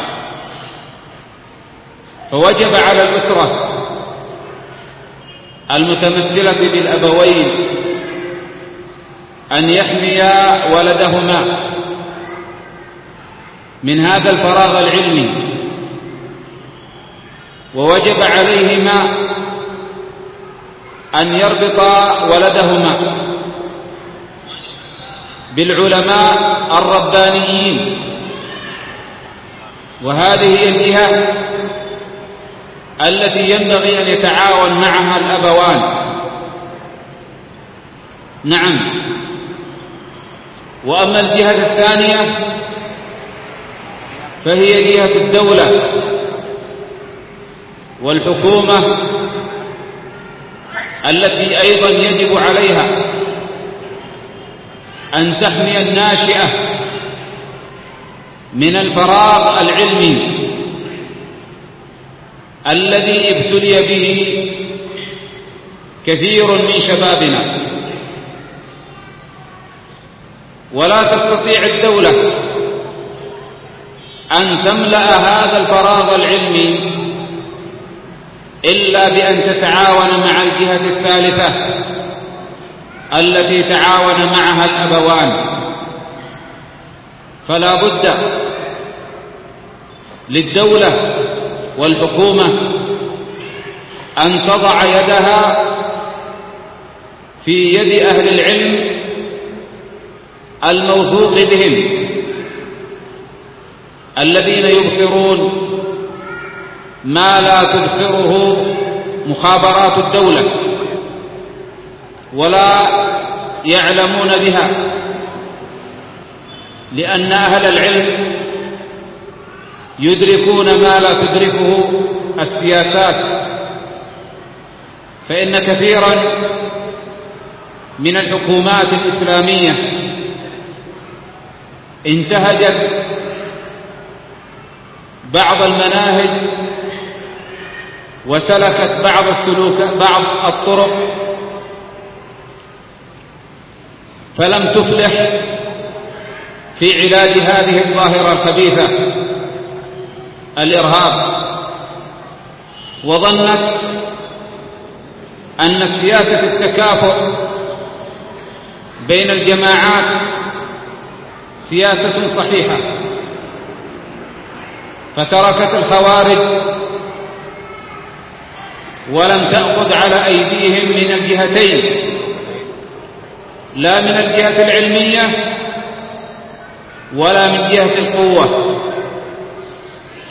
Speaker 1: فوجب على الأسرة المتمثلة بالأبوين أن يحميا ولدهما. من هذا الفراغ العلمي. ووجب عليهما أن يربطا ولدهما بالعلماء الربانيين. وهذه الجهة التي ينبغي أن يتعاون معها الأبوان. نعم. وأما الجهة الثانية فهي جهة الدولة. والحكومة التي أيضا يجب عليها أن تحمي الناشئة من الفراغ العلمي الذي ابتلي به كثير من شبابنا. ولا تستطيع الدولة أن تملأ هذا الفراغ العلمي إلا بأن تتعاون مع الجهة الثالثة التي تعاون معها الأبوان. فلا بد للدولة والحكومة أن تضع يدها في يد أهل العلم الموثوق بهم. الذين يبصرون ما لا تبصره مخابرات الدولة ولا يعلمون بها لأن أهل العلم يدركون ما لا تدركه السياسات. فإن كثيرا من الحكومات الإسلامية انتهجت بعض المناهج وسلكت بعض السلوك بعض الطرق فلم تفلح في علاج هذه الظاهرة الخبيثة الإرهاب. وظنت أن سياسة التكافؤ بين الجماعات سياسة صحيحة. فتركت الخوارج ولم تأخذ على أيديهم من الجهتين. لا من الجهة العلمية ولا من جهة القوة.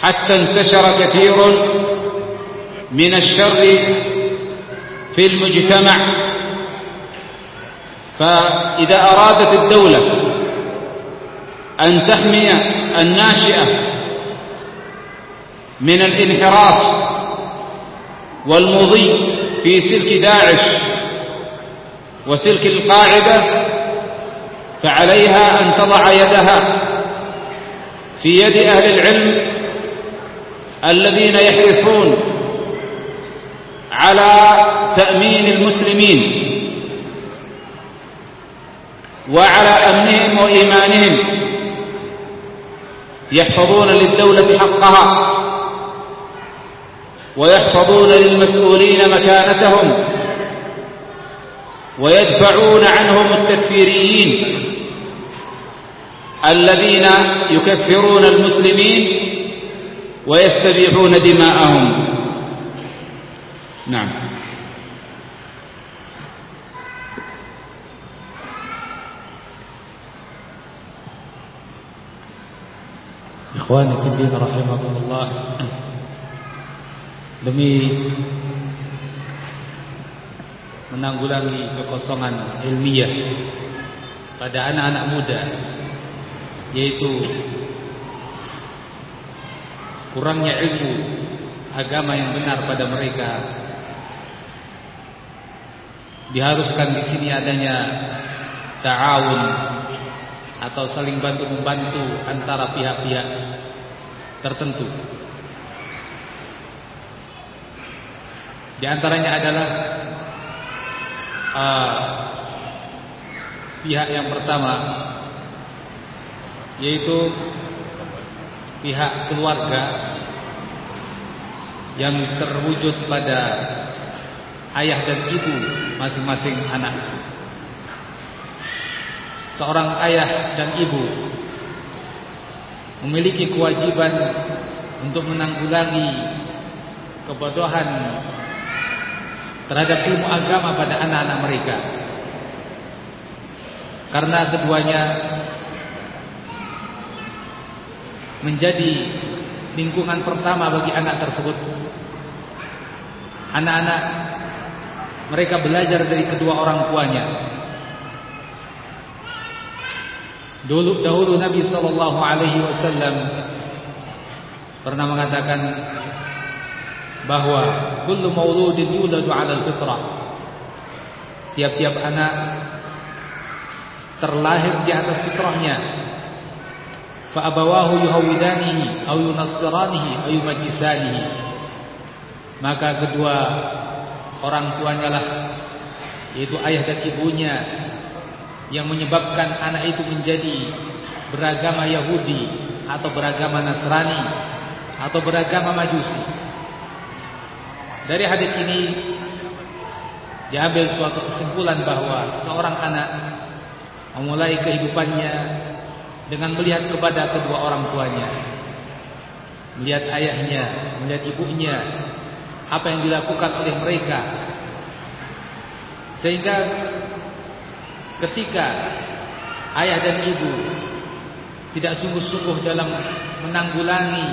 Speaker 1: حتى انتشر كثير من الشر في المجتمع. فإذا أرادت الدولة أن تحمي الناشئة من الانحراف والمضي في سلك داعش وسلك القاعدة فعليها أن تضع يدها في يد أهل العلم الذين يحرصون على تأمين المسلمين وعلى أمنهم وإيمانهم يحفظون للدولة حقها. ويحفظون للمسؤولين مكانتهم ويدفعون عنهم التكفيريين الذين يكفرون المسلمين ويستبيحون دماءهم. نعم.
Speaker 2: إخواني في الدين رحمكم الله. Demi menanggulangi kekosongan ilmiah pada anak-anak muda yaitu kurangnya ilmu agama yang benar pada mereka diharuskan di sini adanya ta'awun atau saling bantu membantu antara pihak-pihak tertentu di antaranya adalah uh, pihak yang pertama yaitu pihak keluarga yang terwujud pada ayah dan ibu masing-masing anak. Seorang ayah dan ibu memiliki kewajiban untuk menanggulangi kebodohan terhadap ilmu agama pada anak-anak mereka. Karena keduanya menjadi lingkungan pertama bagi anak tersebut. Anak-anak mereka belajar dari kedua orang tuanya. Dulu dahulu Nabi sallallahu alaihi wasallam pernah mengatakan bahawa kullu mauludin yuladu 'ala al-fitrah. Tiap-tiap anak terlahir di atas fitrahnya. Fa abawahu yuhawidanihi aw yunassiranihi aw yumajisanihi. Maka kedua orang tuanya lah yaitu ayah dan ibunya yang menyebabkan anak itu menjadi beragama Yahudi atau beragama Nasrani atau beragama Majusi dari hadis ini diambil suatu kesimpulan bahawa seorang anak memulai kehidupannya dengan melihat kepada kedua orang tuanya. Melihat ayahnya melihat ibunya apa yang dilakukan oleh mereka. Sehingga ketika ayah dan ibu tidak sungguh-sungguh dalam menanggulangi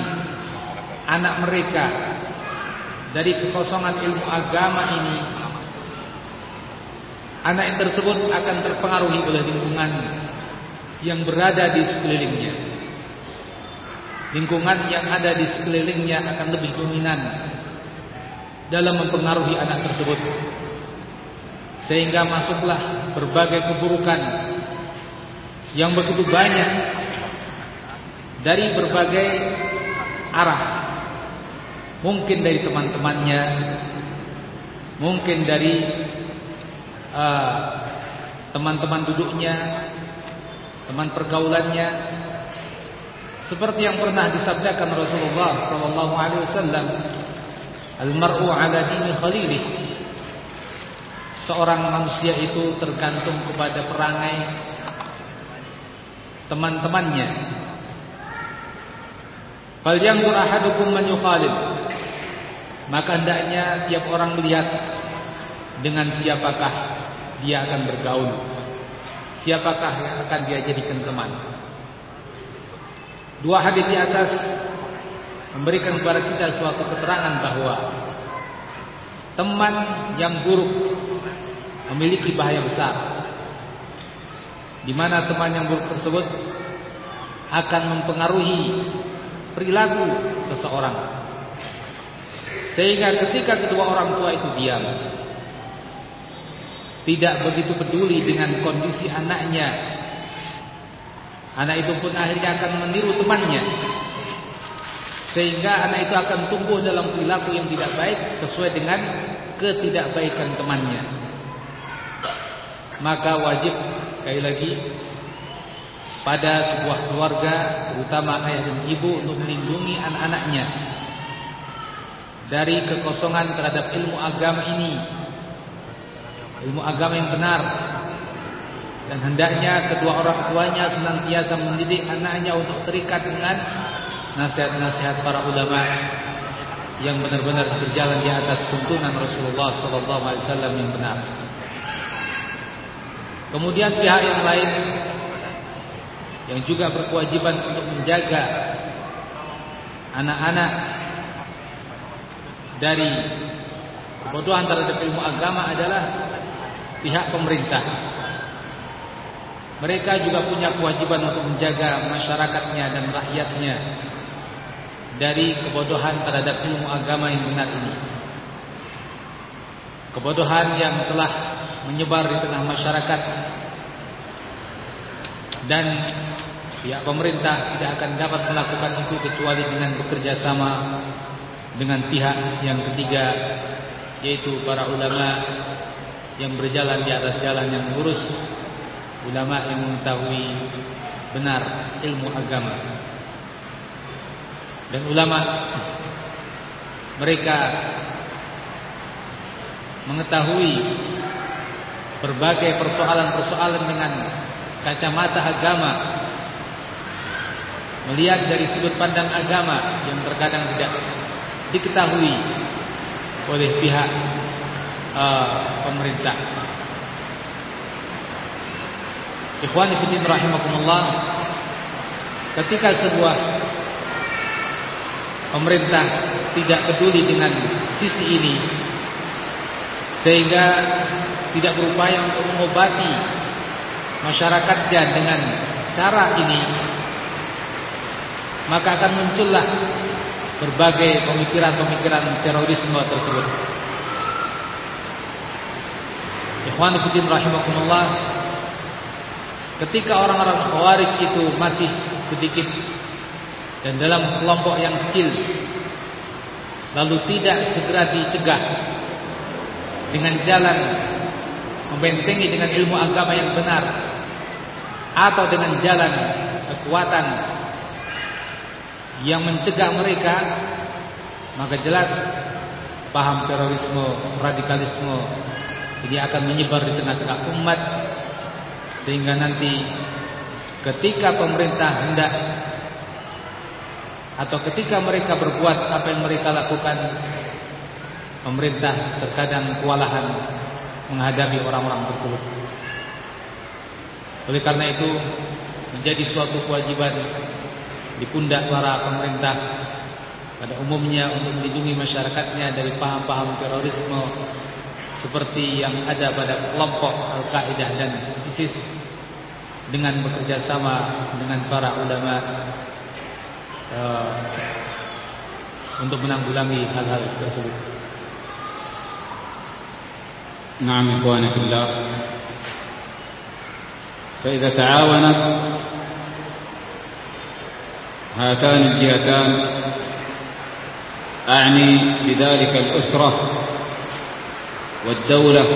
Speaker 2: anak mereka dari kekosongan ilmu agama ini anak tersebut akan terpengaruhi oleh lingkungan yang berada di sekelilingnya. Lingkungan yang ada di sekelilingnya akan lebih dominan dalam mempengaruhi anak tersebut. Sehingga masuklah berbagai keburukan yang begitu banyak dari berbagai arah. Mungkin dari teman-temannya, mungkin dari uh, teman-teman uh, duduknya, teman pergaulannya. Seperti yang pernah disabdakan Rasulullah sallallahu alaihi wasallam al-mar'u 'ala dini khalilih seorang manusia itu tergantung kepada perangai teman-temannya. Fal yanzur ahadukum man yukhalil maka hendaknya tiap orang melihat dengan siapakah dia akan bergaul siapakah yang akan dia jadikan teman. Dua hadis di atas memberikan kepada kita suatu keterangan bahawa teman yang buruk memiliki bahaya besar. Di mana teman yang buruk tersebut akan mempengaruhi perilaku seseorang. Sehingga ketika kedua orang tua itu diam, tidak begitu peduli dengan kondisi anaknya Anak itu pun akhirnya akan meniru temannya. Sehingga anak itu akan tumbuh dalam perilaku yang tidak baik sesuai dengan ketidakbaikan temannya. Maka wajib sekali lagi pada sebuah keluarga, terutama ayah dan ibu untuk melindungi anak-anaknya dari kekosongan terhadap ilmu agama ini. Ilmu agama yang benar dan hendaknya kedua orang tuanya senantiasa mendidik anaknya untuk terikat dengan nasihat-nasihat para ulama yang benar-benar berjalan di atas tuntunan Rasulullah wasallam yang benar. Kemudian pihak yang lain yang juga berkewajiban untuk menjaga anak-anak dari kebodohan terhadap ilmu agama adalah pihak pemerintah. Mereka juga punya kewajiban untuk menjaga masyarakatnya dan rakyatnya dari kebodohan terhadap ilmu agama yang benar ini. Kebodohan yang telah menyebar di tengah masyarakat dan pihak pemerintah tidak akan dapat melakukan itu kecuali dengan bekerja sama dengan pihak yang ketiga yaitu para ulama yang berjalan di atas jalan yang lurus ulama yang mengetahui benar ilmu agama. Dan ulama mereka mengetahui berbagai persoalan-persoalan dengan kacamata agama melihat dari sudut pandang agama yang terkadang tidak diketahui oleh pihak uh, pemerintah. Ikhwan Ibn Rahimahumullah Ketika sebuah Pemerintah Tidak peduli dengan sisi ini Sehingga Tidak berupaya untuk mengobati Masyarakatnya dengan Cara ini Maka akan muncullah Berbagai pemikiran-pemikiran Terorisme tersebut. Ikhwan Ibn Rahimahumullah Ketika orang-orang khawarij itu masih sedikit dan dalam kelompok yang kecil lalu tidak segera dicegah dengan jalan membentengi dengan ilmu agama yang benar atau dengan jalan kekuatan yang mencegah mereka maka jelas paham terorisme radikalisme ini akan menyebar di tengah-tengah umat sehingga nanti ketika pemerintah hendak atau ketika mereka berbuat apa yang mereka lakukan pemerintah terkadang kewalahan menghadapi orang-orang tersebut. Oleh karena itu menjadi suatu kewajiban di pundak para pemerintah pada umumnya untuk melindungi masyarakatnya dari paham-paham terorisme seperti yang ada pada kelompok Al-Qaeda dan ISIS dengan bekerja sama dengan para ulama uh, untuk menanggulangi hal-hal tersebut.
Speaker 1: نعم إخواني في الله فإذا تعاونت هاتان الجهتان. أعني بذلك الأسرة والدولة.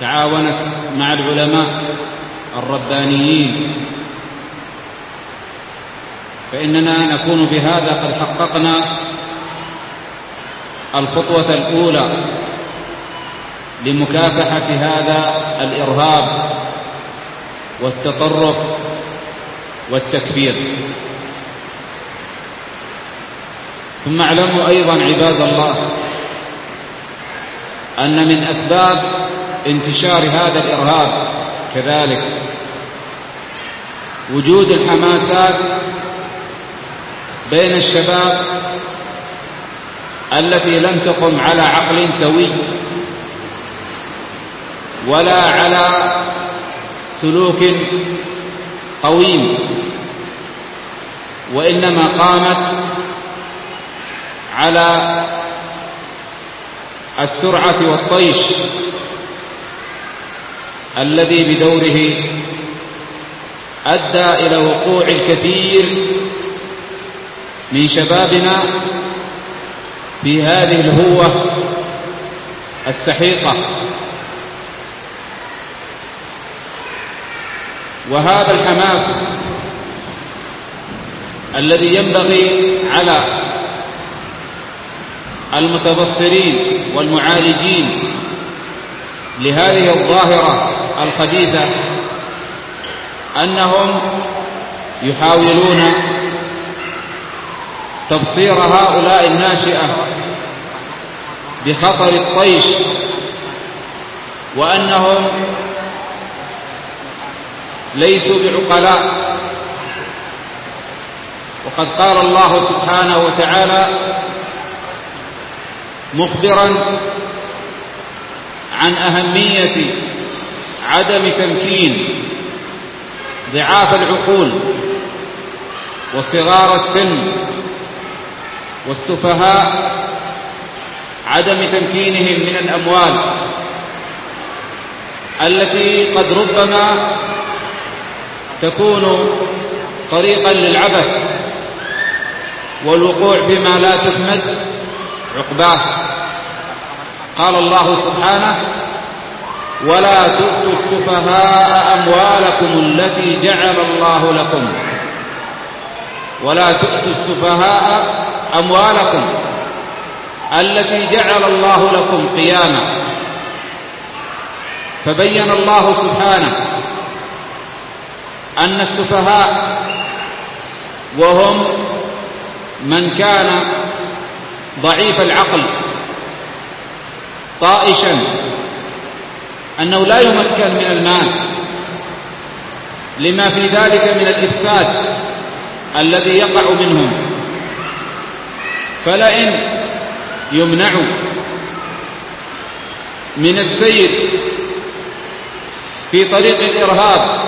Speaker 1: تعاونت مع العلماء الربانيين. فإننا نكون بهذا قد حققنا الخطوة الأولى لمكافحة هذا الإرهاب والتطرف والتكفير ثم اعلموا أيضا عباد الله أن من أسباب انتشار هذا الإرهاب كذلك وجود الحماسات بين الشباب التي لم تقم على عقل سوي ولا على سلوك قويم وإنما قامت على السرعة والطيش الذي بدوره أدى إلى وقوع الكثير من شبابنا في هذه الهوة السحيقة. وهذا الحماس الذي ينبغي على المتبصرين والمعالجين لهذه الظاهرة الخبيثة أنهم يحاولون تبصير هؤلاء الناشئة بخطر الطيش وأنهم ليسوا بعقلاء. وقد قال الله سبحانه وتعالى مخبرا عن أهمية عدم تمكين ضعاف العقول وصغار السن والسفهاء عدم تمكينهم من الأموال التي قد ربما تكون طريقا للعبث والوقوع فيما لا تحمد عقباه. قال الله سبحانه ولا تؤتوا السفهاء أموالكم التي جعل الله لكم. ولا تؤتوا السفهاء أموالكم التي جعل الله لكم قياما. فبين الله سبحانه أن السفهاء وهم من كان ضعيف العقل طائشا أنه لا يمكن من المال. لما في ذلك من الإفساد الذي يقع منهم. فلئن يمنعوا من السير في طريق الإرهاب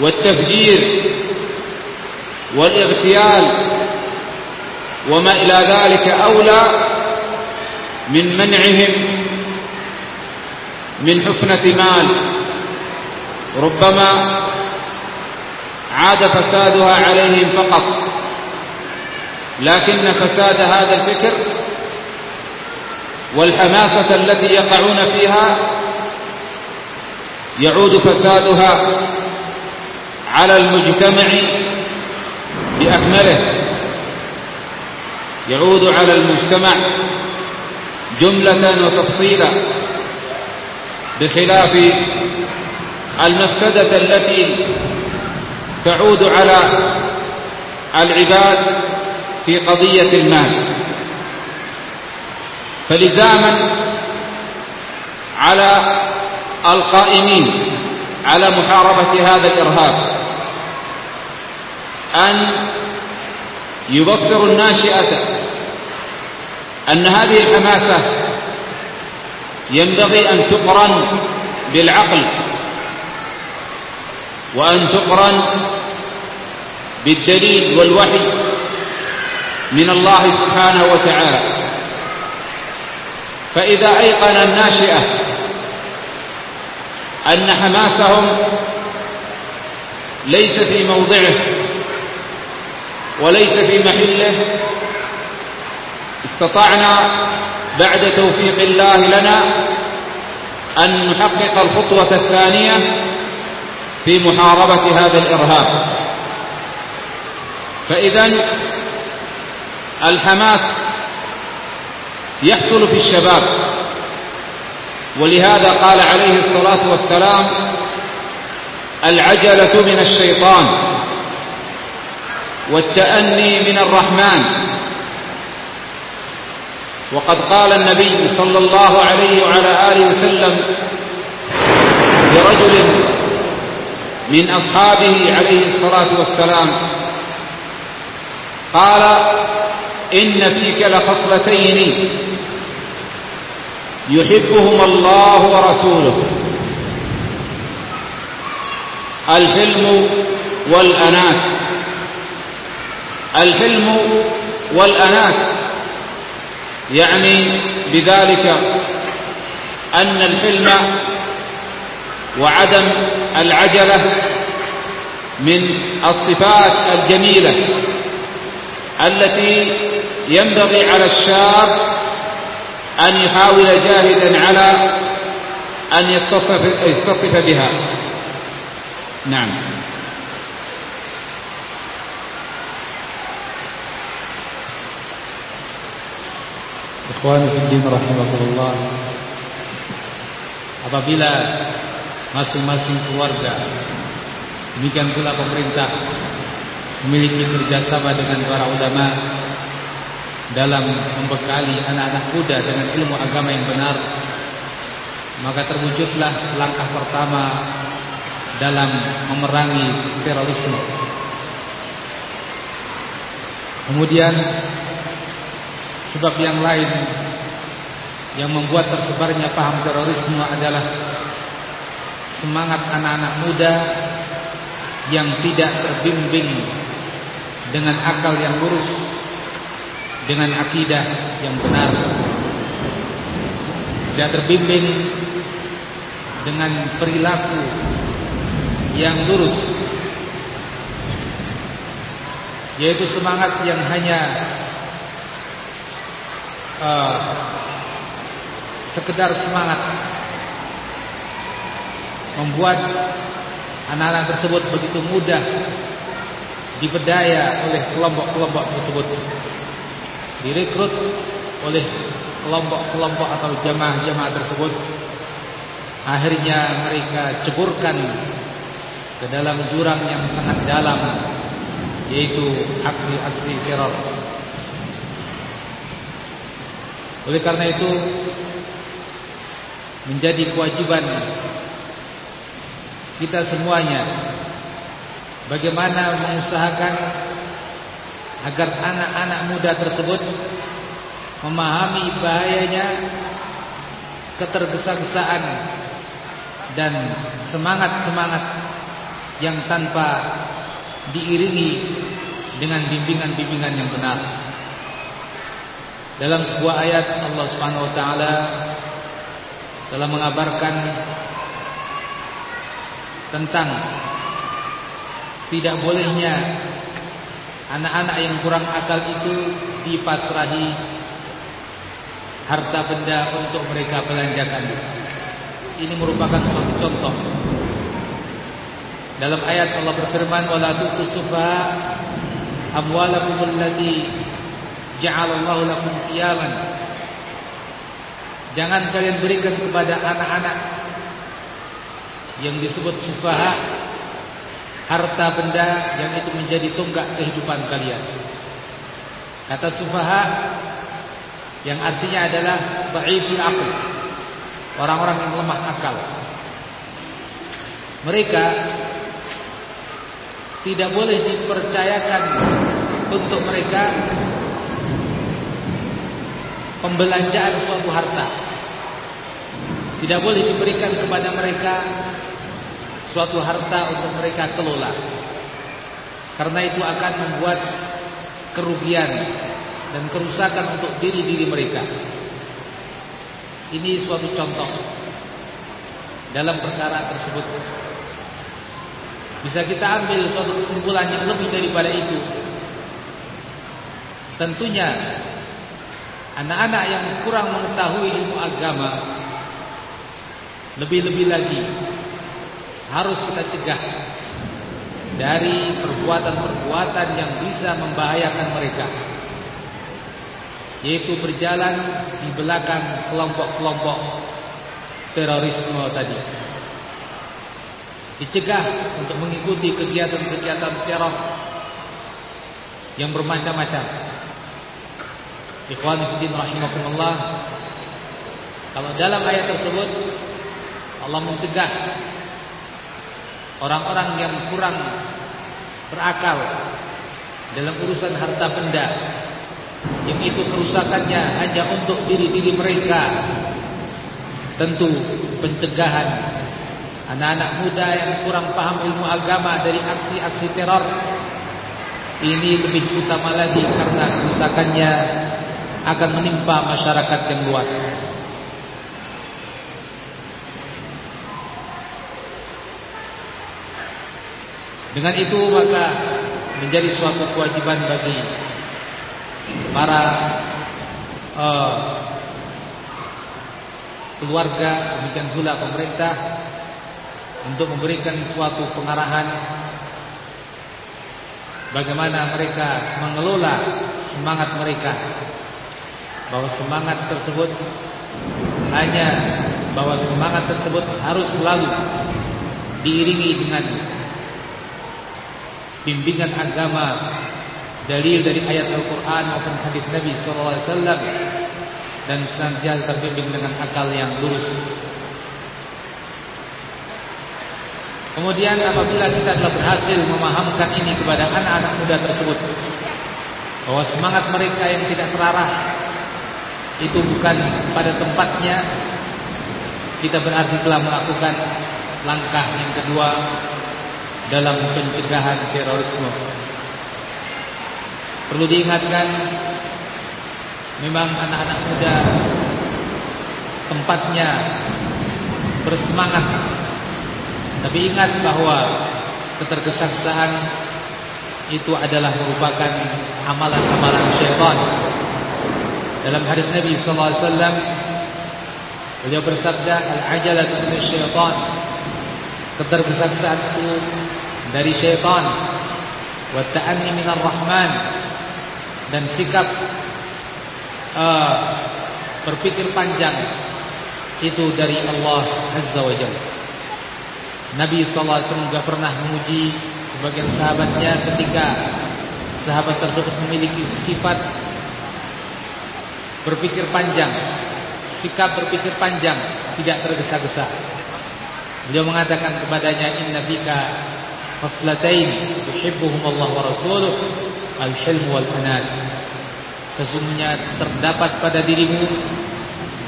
Speaker 1: والتفجير والاغتيال وما إلى ذلك أولى من منعهم من حفنة مال. ربما عاد فسادها عليهم فقط لكن فساد هذا الفكر والحماسة التي يقعون فيها يعود فسادها على المجتمع بأكمله. يعود على المجتمع جملة وتفصيلا بخلاف المفسدة التي تعود على العباد في قضية المال. فلزاما على القائمين على محاربة هذا الإرهاب. أن يبصر الناشئة أن هذه الحماسة ينبغي أن تقرن بالعقل وأن تقرن بالدليل والوحي من الله سبحانه وتعالى. فإذا أيقن الناشئة أن حماسهم ليس في موضعه وليس في محله. استطعنا بعد توفيق الله لنا أن نحقق الخطوة الثانية في محاربة هذا الإرهاب. فإذا الحماس يحصل في الشباب. ولهذا قال عليه الصلاة والسلام العجلة من الشيطان. والتأني من الرحمن. وقد قال النبي صلى الله عليه وعلى آله وسلم لرجل من أصحابه عليه الصلاة والسلام قال إن فيك لخصلتين يحبهما الله ورسوله الحلم والأنات الحلم والأنات يعني بذلك أن الحلم وعدم العجلة من الصفات الجميلة التي ينبغي على الشاب أن يحاول جاهدا على أن يتصف, يتصف بها. نعم.
Speaker 2: Ikhwan Fiddin Rahimahullah Apabila Masing-masing keluarga Demikian pula pemerintah Memiliki kerjasama dengan para ulama Dalam membekali anak-anak muda Dengan ilmu agama yang benar Maka terwujudlah langkah pertama Dalam memerangi terorisme. Kemudian Sebab yang lain yang membuat tersebarnya paham terorisme adalah semangat anak-anak muda yang tidak terbimbing dengan akal yang lurus, dengan akidah yang benar, tidak terbimbing dengan perilaku yang lurus, yaitu semangat yang hanya uh, sekedar semangat. Membuat anak-anak tersebut begitu mudah diperdaya oleh kelompok-kelompok tersebut. Direkrut oleh kelompok-kelompok atau jamaah-jamaah tersebut. Akhirnya mereka ceburkan ke dalam jurang yang sangat dalam yaitu aksi-aksi teror Oleh karena itu menjadi kewajiban kita semuanya bagaimana mengusahakan agar anak-anak muda tersebut memahami bahayanya ketergesa-gesaan dan semangat-semangat yang tanpa diiringi dengan bimbingan-bimbingan yang benar. Dalam sebuah ayat Allah Subhanahu wa taala telah mengabarkan tentang tidak bolehnya anak-anak yang kurang akal itu dipasrahi harta benda untuk mereka belanjakan. Ini merupakan suatu contoh. Dalam ayat Allah berfirman wala tusufa amwalakum allati ja'alallahu lakum qiyaman jangan kalian berikan kepada anak-anak yang disebut sufaha harta benda yang itu menjadi tonggak kehidupan kalian. Kata sufaha yang artinya adalah dhaiful aql orang-orang yang lemah akal. Mereka tidak boleh dipercayakan untuk mereka pembelanjaan suatu harta. Tidak boleh diberikan kepada mereka suatu harta untuk mereka kelola. Karena itu akan membuat kerugian dan kerusakan untuk diri-diri mereka. Ini suatu contoh dalam perkara tersebut. Bisa kita ambil suatu kesimpulan yang lebih daripada itu. Tentunya anak-anak yang kurang mengetahui ilmu agama lebih-lebih lagi harus kita cegah dari perbuatan-perbuatan yang bisa membahayakan mereka yaitu berjalan di belakang kelompok-kelompok terorisme tadi. Dicegah untuk mengikuti kegiatan-kegiatan teror yang bermacam-macam Ikhwan Fiddin Rahimahumullah Kalau dalam ayat tersebut Allah mencegah Orang-orang yang kurang Berakal Dalam urusan harta benda Yang itu kerusakannya Hanya untuk diri-diri mereka. Tentu pencegahan Anak-anak muda yang kurang paham ilmu agama Dari aksi-aksi teror Ini lebih utama lagi Karena kerusakannya akan menimpa masyarakat yang luas. Dengan itu maka menjadi suatu kewajiban bagi para uh, keluarga demikian pula pemerintah untuk memberikan suatu pengarahan bagaimana mereka mengelola semangat mereka bahwa semangat tersebut hanya bahwa semangat tersebut harus selalu diiringi dengan bimbingan agama dalil dari ayat Al-Quran maupun hadis Nabi SAW dan senantiasa terbimbing dengan akal yang lurus. Kemudian apabila kita telah berhasil memahamkan ini kepada anak-anak muda tersebut bahwa semangat mereka yang tidak terarah itu bukan pada tempatnya kita berarti telah melakukan langkah yang kedua dalam pencegahan terorisme. Perlu diingatkan memang anak-anak muda tempatnya bersemangat. Tapi ingat bahwa ketergesa-gesaan itu adalah merupakan amalan-amalan syaitan. Dalam hadis Nabi sallallahu alaihi wasallam beliau bersabda al-ajalatu syaitan. Ketergesa-gesaan itu dari syaitan. Wa ta'anni min ar-rahman dan sikap uh, berpikir panjang itu dari Allah Azza wa Jalla. Nabi sallallahu alaihi wasallam pernah memuji sebagian sahabatnya ketika sahabat tersebut memiliki sifat berpikir panjang, sikap berpikir panjang, tidak tergesa-gesa. Beliau mengatakan kepadanya inna bika khaslatain yuhibbuhum Allah wa rasuluh al-hilm wal anad. Sesungguhnya terdapat pada dirimu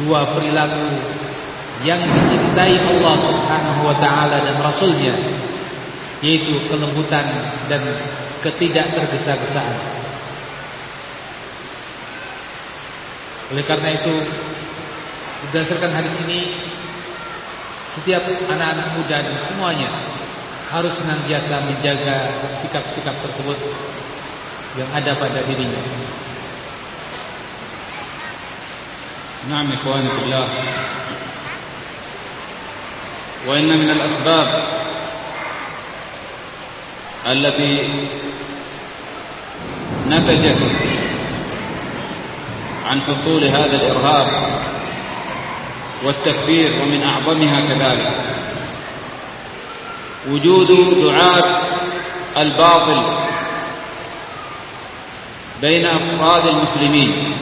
Speaker 2: dua perilaku yang dicintai Allah Subhanahu wa taala dan rasulnya yaitu kelembutan dan ketidak Oleh karena itu berdasarkan hadis ini setiap anak-anak muda dan semuanya harus senantiasa menjaga sikap-sikap tersebut yang ada pada dirinya.
Speaker 1: نعم إخواني في الله وإن من الأسباب التي نتجت عن حصول هذا الإرهاب والتكفير ومن أعظمها كذلك. وجود دعاة الباطل بين أفراد المسلمين.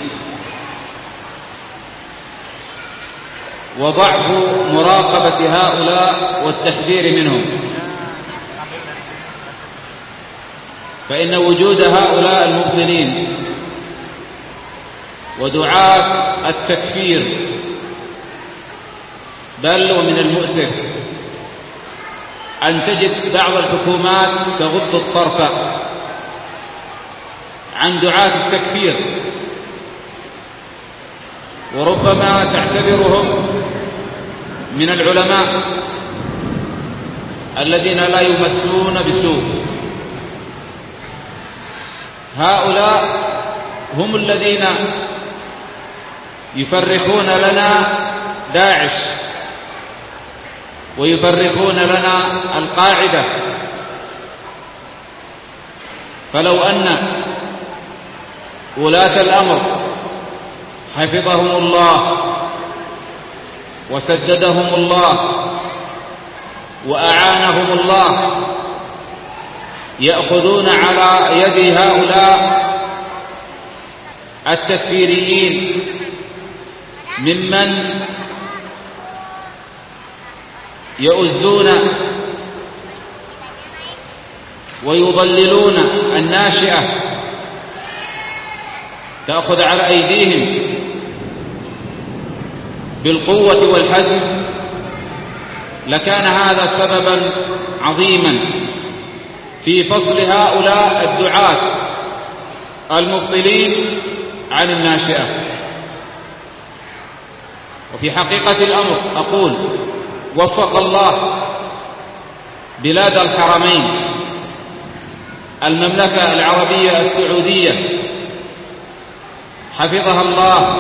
Speaker 1: وضعف مراقبة هؤلاء والتحذير منهم. فإن وجود هؤلاء المبطلين ودعاة التكفير. بل ومن المؤسف أن تجد بعض الحكومات تغض الطرف عن دعاة التكفير. وربما تعتبرهم من العلماء الذين لا يمسون بسوء. هؤلاء هم الذين يفرخون لنا داعش ويفرخون لنا القاعدة. فلو أن ولاة الأمر حفظهم الله وسددهم الله وأعانهم الله يأخذون على يد هؤلاء التكفيريين ممن يؤزون ويضللون الناشئة تأخذ على أيديهم بالقوة والحزم لكان هذا سببا عظيما في فصل هؤلاء الدعاة المبطلين عن الناشئة. وفي حقيقة الأمر أقول وفق الله بلاد الحرمين المملكة العربية السعودية حفظها الله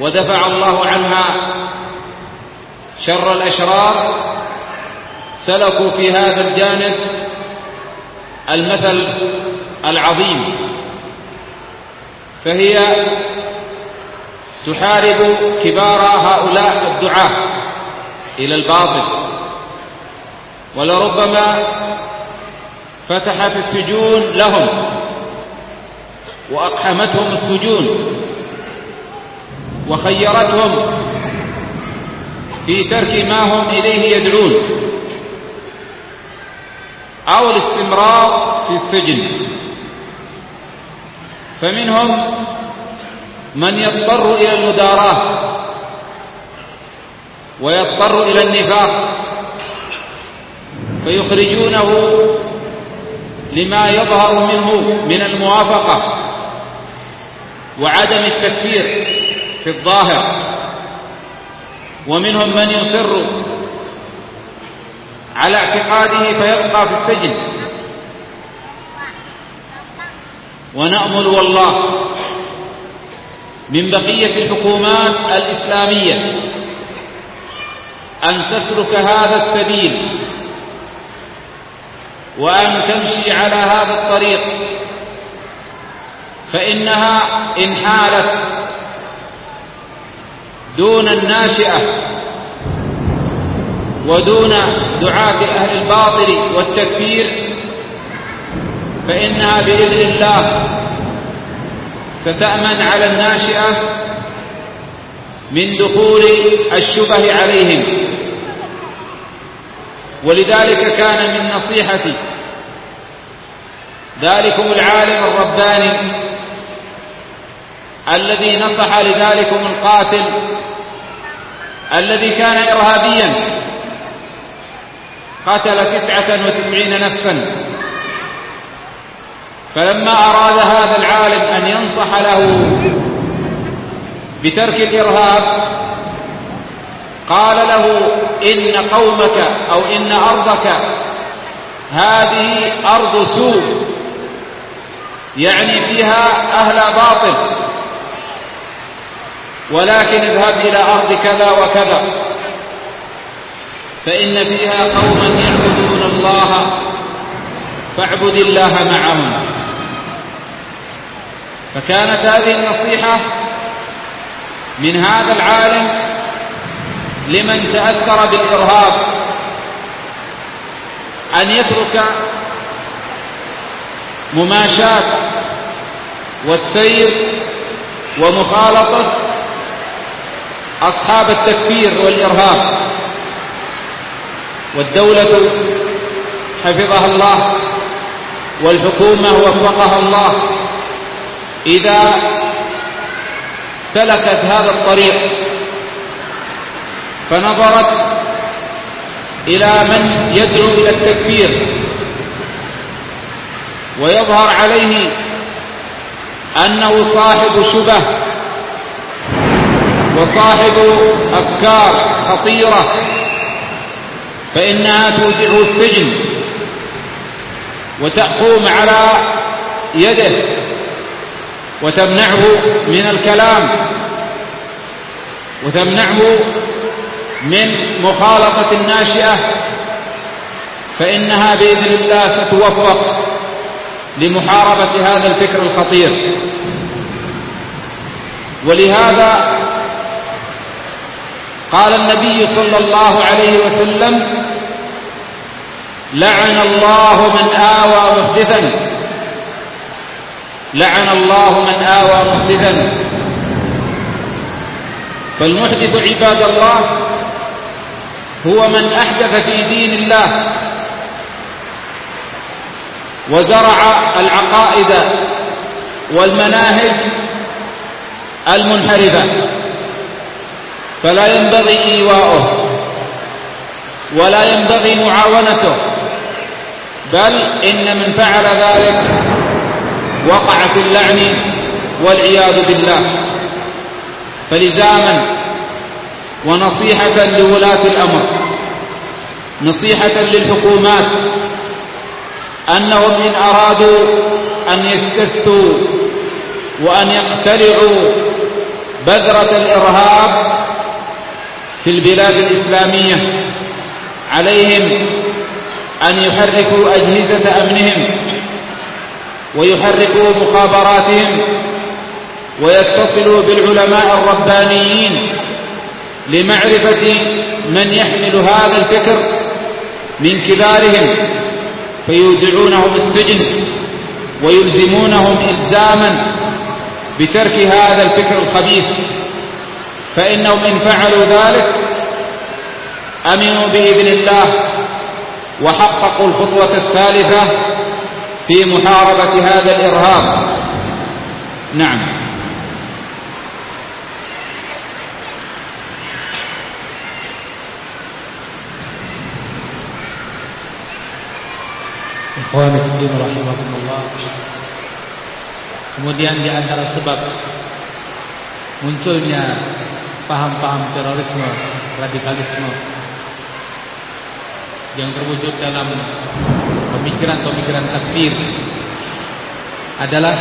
Speaker 1: ودفع الله عنها شر الأشرار سلكوا في هذا الجانب المثل العظيم فهي تحارب كبار هؤلاء الدعاة إلى الباطل. ولربما فتحت السجون لهم وأقحمتهم السجون وخيرتهم في ترك ما هم إليه يدعون أو الاستمرار في السجن. فمنهم من يضطر إلى المداراة ويضطر إلى النفاق فيخرجونه لما يظهر منه من الموافقة وعدم التكفير في الظاهر ومنهم من يصر على اعتقاده فيبقى في السجن. ونأمل والله من بقية الحكومات الإسلامية أن تسلك هذا السبيل وأن تمشي على هذا الطريق فإنها إن حالت دون الناشئة ودون دعاة أهل الباطل والتكفير فإنها بإذن الله ستأمن على الناشئة من دخول الشبه عليهم. ولذلك كان من نصيحتي ذلكم العالم الرباني الذي نصح لذلكم القاتل الذي كان إرهابيا. قتل تسعة وتسعين نفسا. فلما أراد هذا العالم أن ينصح له بترك الإرهاب قال له إن قومك أو إن أرضك هذه أرض سوء يعني فيها أهل باطل ولكن اذهب إلى أرض كذا وكذا فإن فيها قوما يعبدون الله فاعبد الله معهم. فكانت هذه النصيحة من هذا العالم لمن تأثر بالإرهاب أن يترك مماشاة والسير ومخالطة أصحاب التكفير والإرهاب. والدولة حفظها الله والحكومة وفقها الله. إذا سلكت هذا الطريق فنظرت إلى من يدعو إلى التكفير ويظهر عليه أنه صاحب شبه وصاحب أفكار خطيرة فإنها تودعه السجن وتقوم على يده. وتمنعه من الكلام وتمنعه من مخالطة الناشئة فإنها بإذن الله ستوفق لمحاربة هذا الفكر الخطير. ولهذا قال النبي صلى الله عليه وسلم لعن الله من آوى محدثا لعن الله من آوى محدثا فالمحدث عباد الله هو من أحدث في دين الله وزرع العقائد والمناهج المنحرفة. فلا ينبغي إيواؤه ولا ينبغي معاونته بل إن من فعل ذلك وقع في اللعن والعياذ بالله. فلزاما ونصيحة لولاة الأمر نصيحة للحكومات أنهم إن أرادوا أن يستفتوا وأن يقتلعوا بذرة الإرهاب في البلاد الإسلامية عليهم أن يحركوا أجهزة أمنهم ويحركوا مخابراتهم ويتصلوا بالعلماء الربانيين لمعرفة من يحمل هذا الفكر من كبارهم فيودعونهم السجن ويلزمونهم إلزاما بترك هذا الفكر الخبيث. فإنهم إن فعلوا ذلك أمنوا بإذن الله وحققوا الخطوة الثالثة في محاربة هذا الإرهاب نعم
Speaker 2: Ikhwanifiddin rahimahumullah Kemudian di antara sebab Munculnya Paham-paham terorisme Radikalisme Yang terwujud dalam Pemikiran-pemikiran takbir Adalah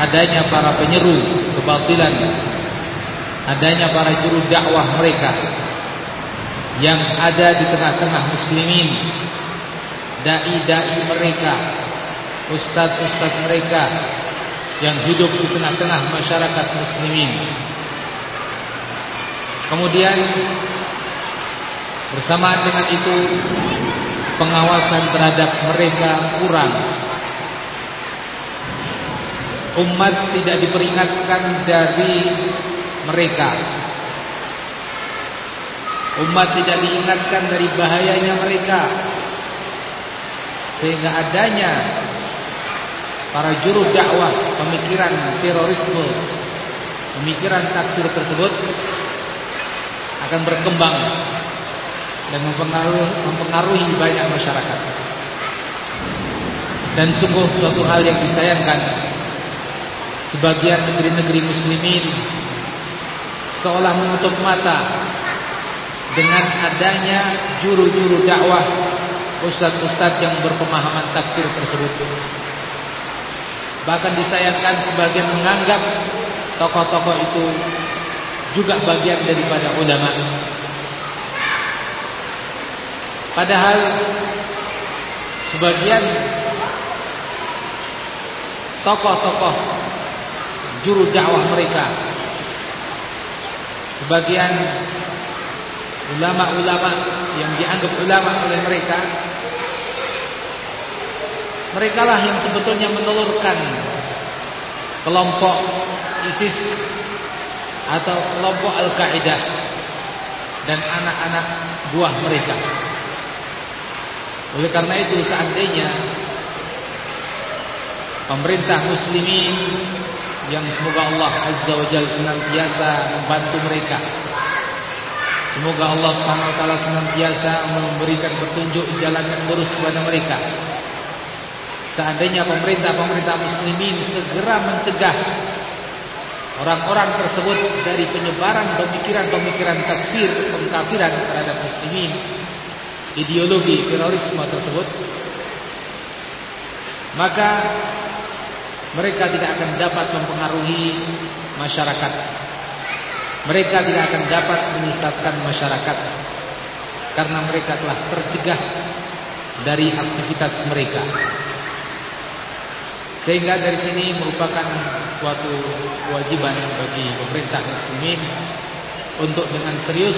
Speaker 2: Adanya para penyeru Kebatilan Adanya para juru dakwah mereka Yang ada di tengah-tengah muslimin dai-dai mereka, ustaz-ustaz mereka yang hidup di tengah-tengah masyarakat muslimin. Kemudian bersamaan dengan itu pengawasan terhadap mereka kurang. Umat tidak diperingatkan dari mereka. Umat tidak diingatkan dari bahayanya mereka sehingga adanya para juru dakwah pemikiran terorisme pemikiran takfir tersebut akan berkembang dan mempengaruhi, mempengaruhi banyak masyarakat dan sungguh suatu hal yang disayangkan sebagian negeri-negeri muslimin seolah menutup mata dengan adanya juru-juru dakwah ustaz-ustaz yang berpemahaman tafsir tersebut. Bahkan disayangkan sebagian menganggap tokoh-tokoh itu juga bagian daripada ulama. Padahal sebagian tokoh-tokoh juru dakwah mereka sebagian ulama-ulama yang dianggap ulama oleh mereka mereka lah yang sebetulnya menelurkan kelompok ISIS atau kelompok Al-Qaeda dan anak-anak buah mereka oleh karena itu seandainya pemerintah muslimin yang semoga Allah Azza wa Jalla senantiasa membantu mereka Semoga Allah SWT senantiasa memberikan petunjuk jalan yang lurus kepada mereka. Seandainya pemerintah-pemerintah muslimin segera mencegah orang-orang tersebut dari penyebaran pemikiran-pemikiran takfir, pengkafiran terhadap muslimin, ideologi terorisme tersebut, maka mereka tidak akan dapat mempengaruhi masyarakat mereka tidak akan dapat menyesatkan masyarakat karena mereka telah tercegah dari aktivitas mereka. Sehingga dari sini merupakan suatu kewajiban bagi pemerintah muslimin untuk dengan serius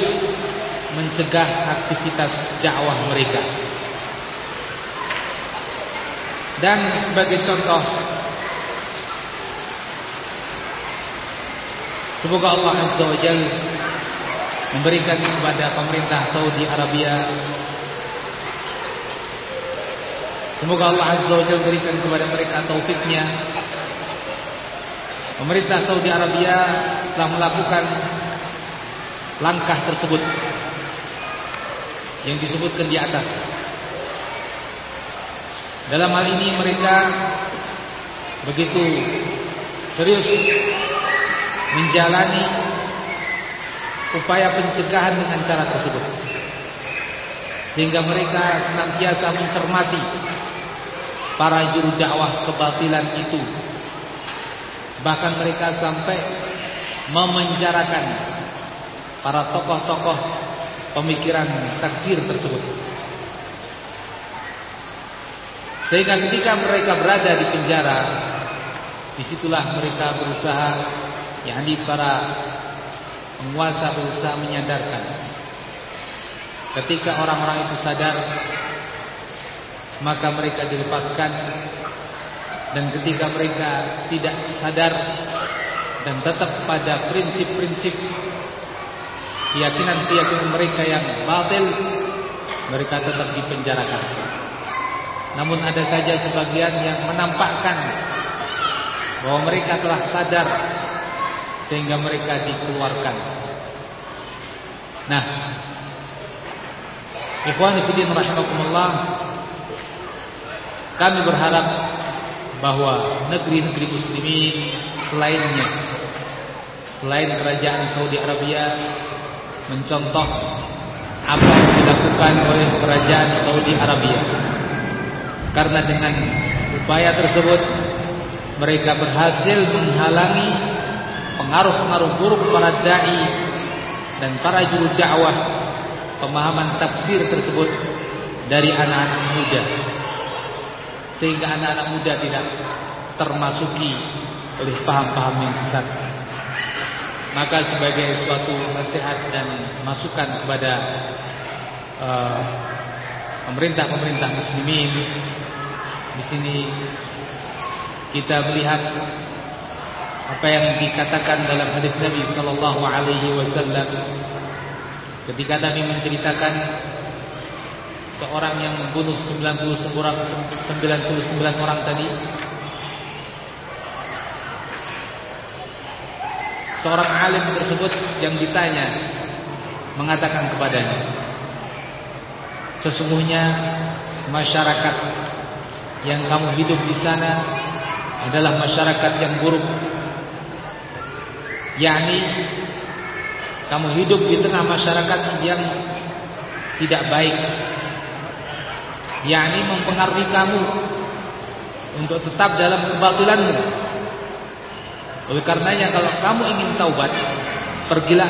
Speaker 2: mencegah aktivitas dakwah mereka. Dan sebagai contoh Semoga Allah Azza wa Jal memberikan kepada pemerintah Saudi Arabia. Semoga Allah Azza wa Jal memberikan kepada mereka taufiknya. Pemerintah Saudi Arabia telah melakukan langkah tersebut yang disebutkan di atas. Dalam hal ini mereka begitu serius menjalani upaya pencegahan dengan cara tersebut sehingga mereka senantiasa mencermati para juru dakwah kebatilan itu. Bahkan mereka sampai memenjarakan para tokoh-tokoh pemikiran takfir tersebut. Sehingga ketika mereka berada di penjara, disitulah mereka berusaha, yakni para penguasa berusaha menyadarkan. Ketika orang-orang itu sadar, maka mereka dilepaskan. Dan ketika mereka tidak sadar dan tetap pada prinsip-prinsip keyakinan-keyakinan mereka yang batil, mereka tetap dipenjarakan. Namun ada saja sebagian yang menampakkan bahwa mereka telah sadar sehingga mereka dikeluarkan. Nah, ikhwan fillah rahimakumullah, kami berharap bahwa negeri-negeri muslimin selainnya selain kerajaan Saudi Arabia mencontoh apa yang dilakukan oleh kerajaan Saudi Arabia karena dengan upaya tersebut mereka berhasil menghalangi pengaruh-pengaruh buruk para dai dan para juru dakwah pemahaman tafsir tersebut dari anak-anak muda sehingga anak-anak muda tidak termasuki oleh paham-paham yang sesat. Maka sebagai suatu nasihat dan masukan kepada uh, pemerintah-pemerintah uh, muslimin di sini kita melihat apa yang dikatakan dalam hadis Nabi sallallahu alaihi wasallam. Ketika Nabi menceritakan seorang yang membunuh 99 orang 99 orang tadi seorang alim tersebut yang ditanya mengatakan kepadanya sesungguhnya masyarakat yang kamu hidup di sana adalah masyarakat yang buruk yakni kamu hidup di tengah masyarakat yang tidak baik yakni mempengaruhi kamu untuk tetap dalam kebatilanmu. Oleh karenanya kalau kamu ingin taubat, pergilah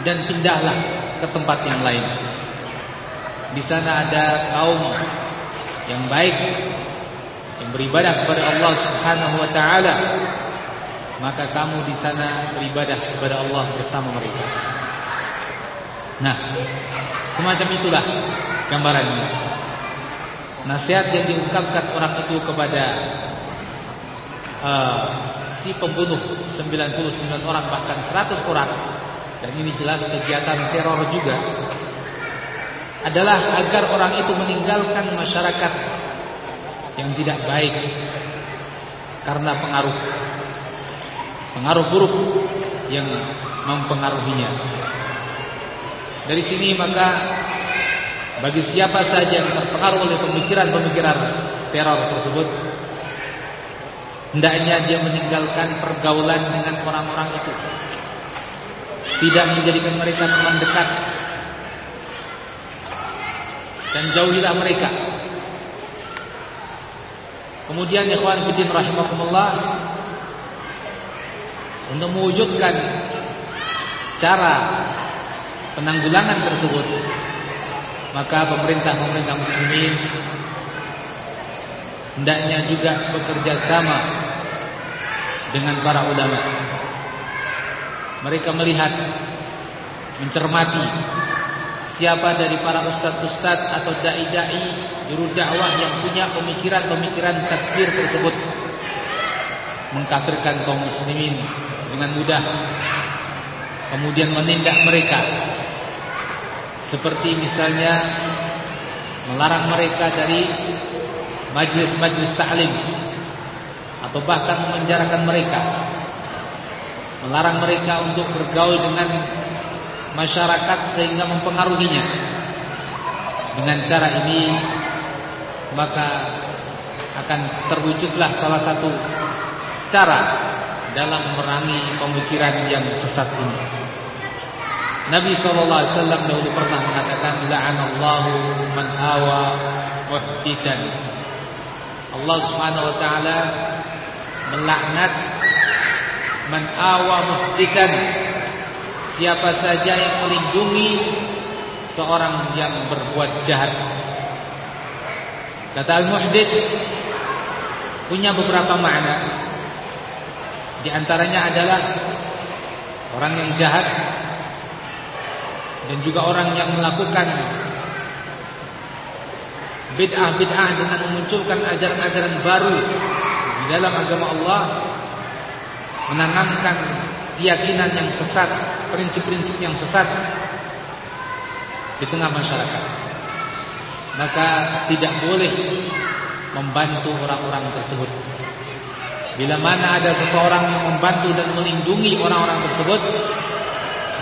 Speaker 2: dan pindahlah ke tempat yang lain. Di sana ada kaum yang baik yang beribadah kepada Allah Subhanahu wa taala. Maka kamu di sana beribadah kepada Allah bersama mereka. Nah, semacam itulah gambarannya nasihat yang diungkapkan orang itu kepada uh, si pembunuh 99 orang bahkan 100 orang. Dan ini jelas kegiatan teror juga. Adalah agar orang itu meninggalkan masyarakat yang tidak baik karena pengaruh. Pengaruh buruk yang mempengaruhinya. Dari sini maka bagi siapa saja yang terpengaruh oleh pemikiran-pemikiran teror tersebut hendaknya dia meninggalkan pergaulan dengan orang-orang itu. Tidak menjadikan mereka teman dekat. Dan jauhilah mereka. Kemudian ikhwan fillah rahimakumullah untuk mewujudkan cara penanggulangan tersebut maka pemerintah-pemerintah muslimin hendaknya juga bekerja sama dengan para ulama. Mereka melihat, mencermati siapa dari para ustaz-ustaz atau dai-dai juru dakwah yang punya pemikiran-pemikiran takfir tersebut. Mengkafirkan kaum muslimin dengan mudah. Kemudian menindak mereka. Seperti misalnya melarang mereka dari majlis-majlis ta'lim atau bahkan memenjarakan mereka. Melarang mereka untuk bergaul dengan masyarakat sehingga mempengaruhinya. Dengan cara ini maka akan terwujudlah salah satu cara dalam memerangi pemikiran yang sesat ini. Nabi SAW dahulu pernah mengatakan La'anallahu man awa muhdisan Allah Subhanahu wa taala melaknat man awa muhdikan. Siapa saja yang melindungi seorang yang berbuat jahat. Kata al-muhdith punya beberapa makna. Di antaranya adalah orang yang jahat dan juga orang yang melakukan bid'ah-bid'ah dengan memunculkan ajaran-ajaran baru dalam agama Allah menanamkan keyakinan yang sesat, prinsip-prinsip yang sesat di tengah masyarakat. Maka tidak boleh membantu orang-orang tersebut. Bila mana ada seseorang yang membantu dan melindungi orang-orang tersebut,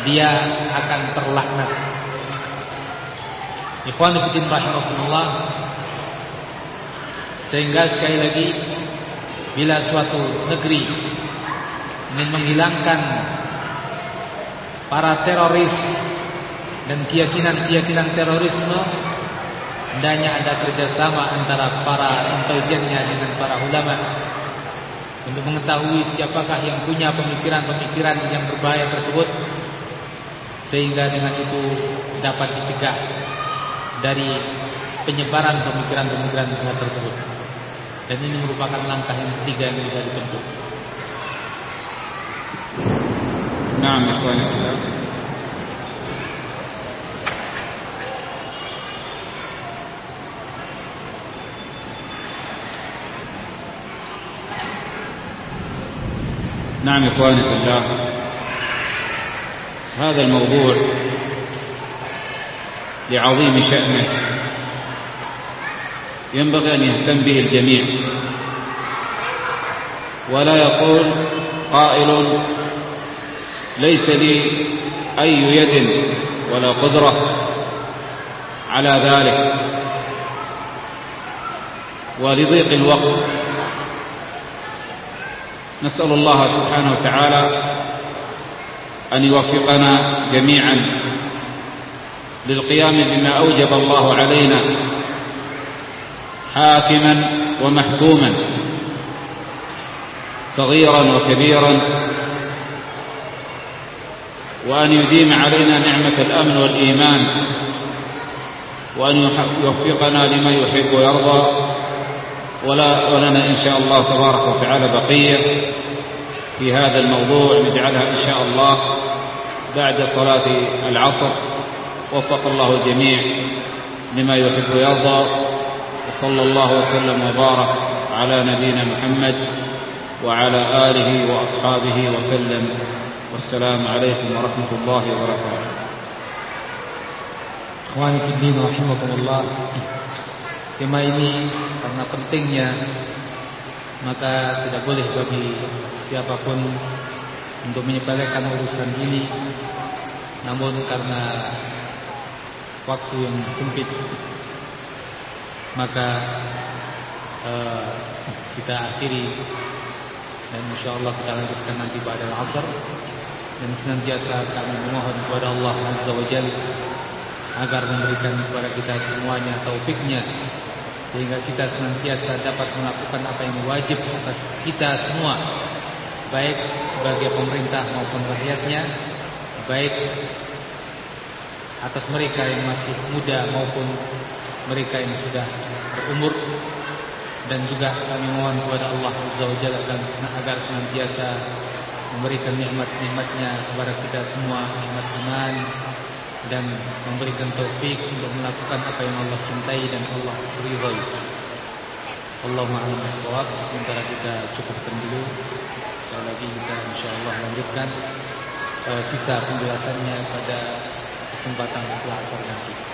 Speaker 2: dia akan terlaknat. Ikhwan fillah rahimakumullah. Sehingga sekali lagi bila suatu negeri ingin menghilangkan para teroris dan keyakinan-keyakinan terorisme hendaknya ada kerjasama antara para intelijennya dengan para ulama untuk mengetahui siapakah yang punya pemikiran-pemikiran yang berbahaya tersebut sehingga dengan itu dapat dicegah dari penyebaran pemikiran-pemikiran tersebut dan ini merupakan langkah yang ketiga yang bisa ditempuh
Speaker 1: نعم الله نعم إخواني في الله هذا الموضوع لعظيم شأنه ينبغي أن يهتم به الجميع. ولا يقول قائل ليس لي أي يد ولا قدرة على ذلك. ولضيق الوقت نسأل الله سبحانه وتعالى أن يوفقنا جميعا للقيام بما أوجب الله علينا حاكما ومحكوما صغيرا وكبيرا وأن يديم علينا نعمة الأمن والإيمان وأن يوفقنا لما يحب ويرضى ولا ولنا إن شاء الله تبارك وتعالى بقية في هذا الموضوع نجعلها إن شاء الله بعد صلاة العصر. وفق الله الجميع لما يحب ويرضى. وصلى الله وسلم وبارك على نبينا محمد وعلى آله وأصحابه وسلم والسلام عليكم ورحمة الله وبركاته
Speaker 2: Ikhwan Fiddin Rahimahumullah Tema ini karena pentingnya Maka tidak boleh bagi siapapun Untuk menyepelekan urusan ini Namun karena Waktu yang sempit Maka uh, Kita akhiri. Dan insyaAllah kita lanjutkan nanti pada al-asr. Dan senantiasa kami memohon kepada Allah Azza wa Jalla agar memberikan kepada kita semuanya taufiknya sehingga kita senantiasa dapat melakukan apa yang wajib atas kita semua baik sebagai pemerintah maupun rakyatnya baik atas mereka yang masih muda maupun mereka yang sudah berumur dan juga kami mohon kepada Allah Azza wa Jalla agar senantiasa memberikan nikmat-nikmatnya kepada kita semua nikmat iman dan memberikan taufik untuk melakukan apa yang Allah cintai dan Allah ridhai. Allahumma a'lam bissawab. Sementara kita cukupkan dulu. Sekali lagi kita insyaallah lanjutkan uh, sisa penjelasannya pada kesempatan setelah asar nanti.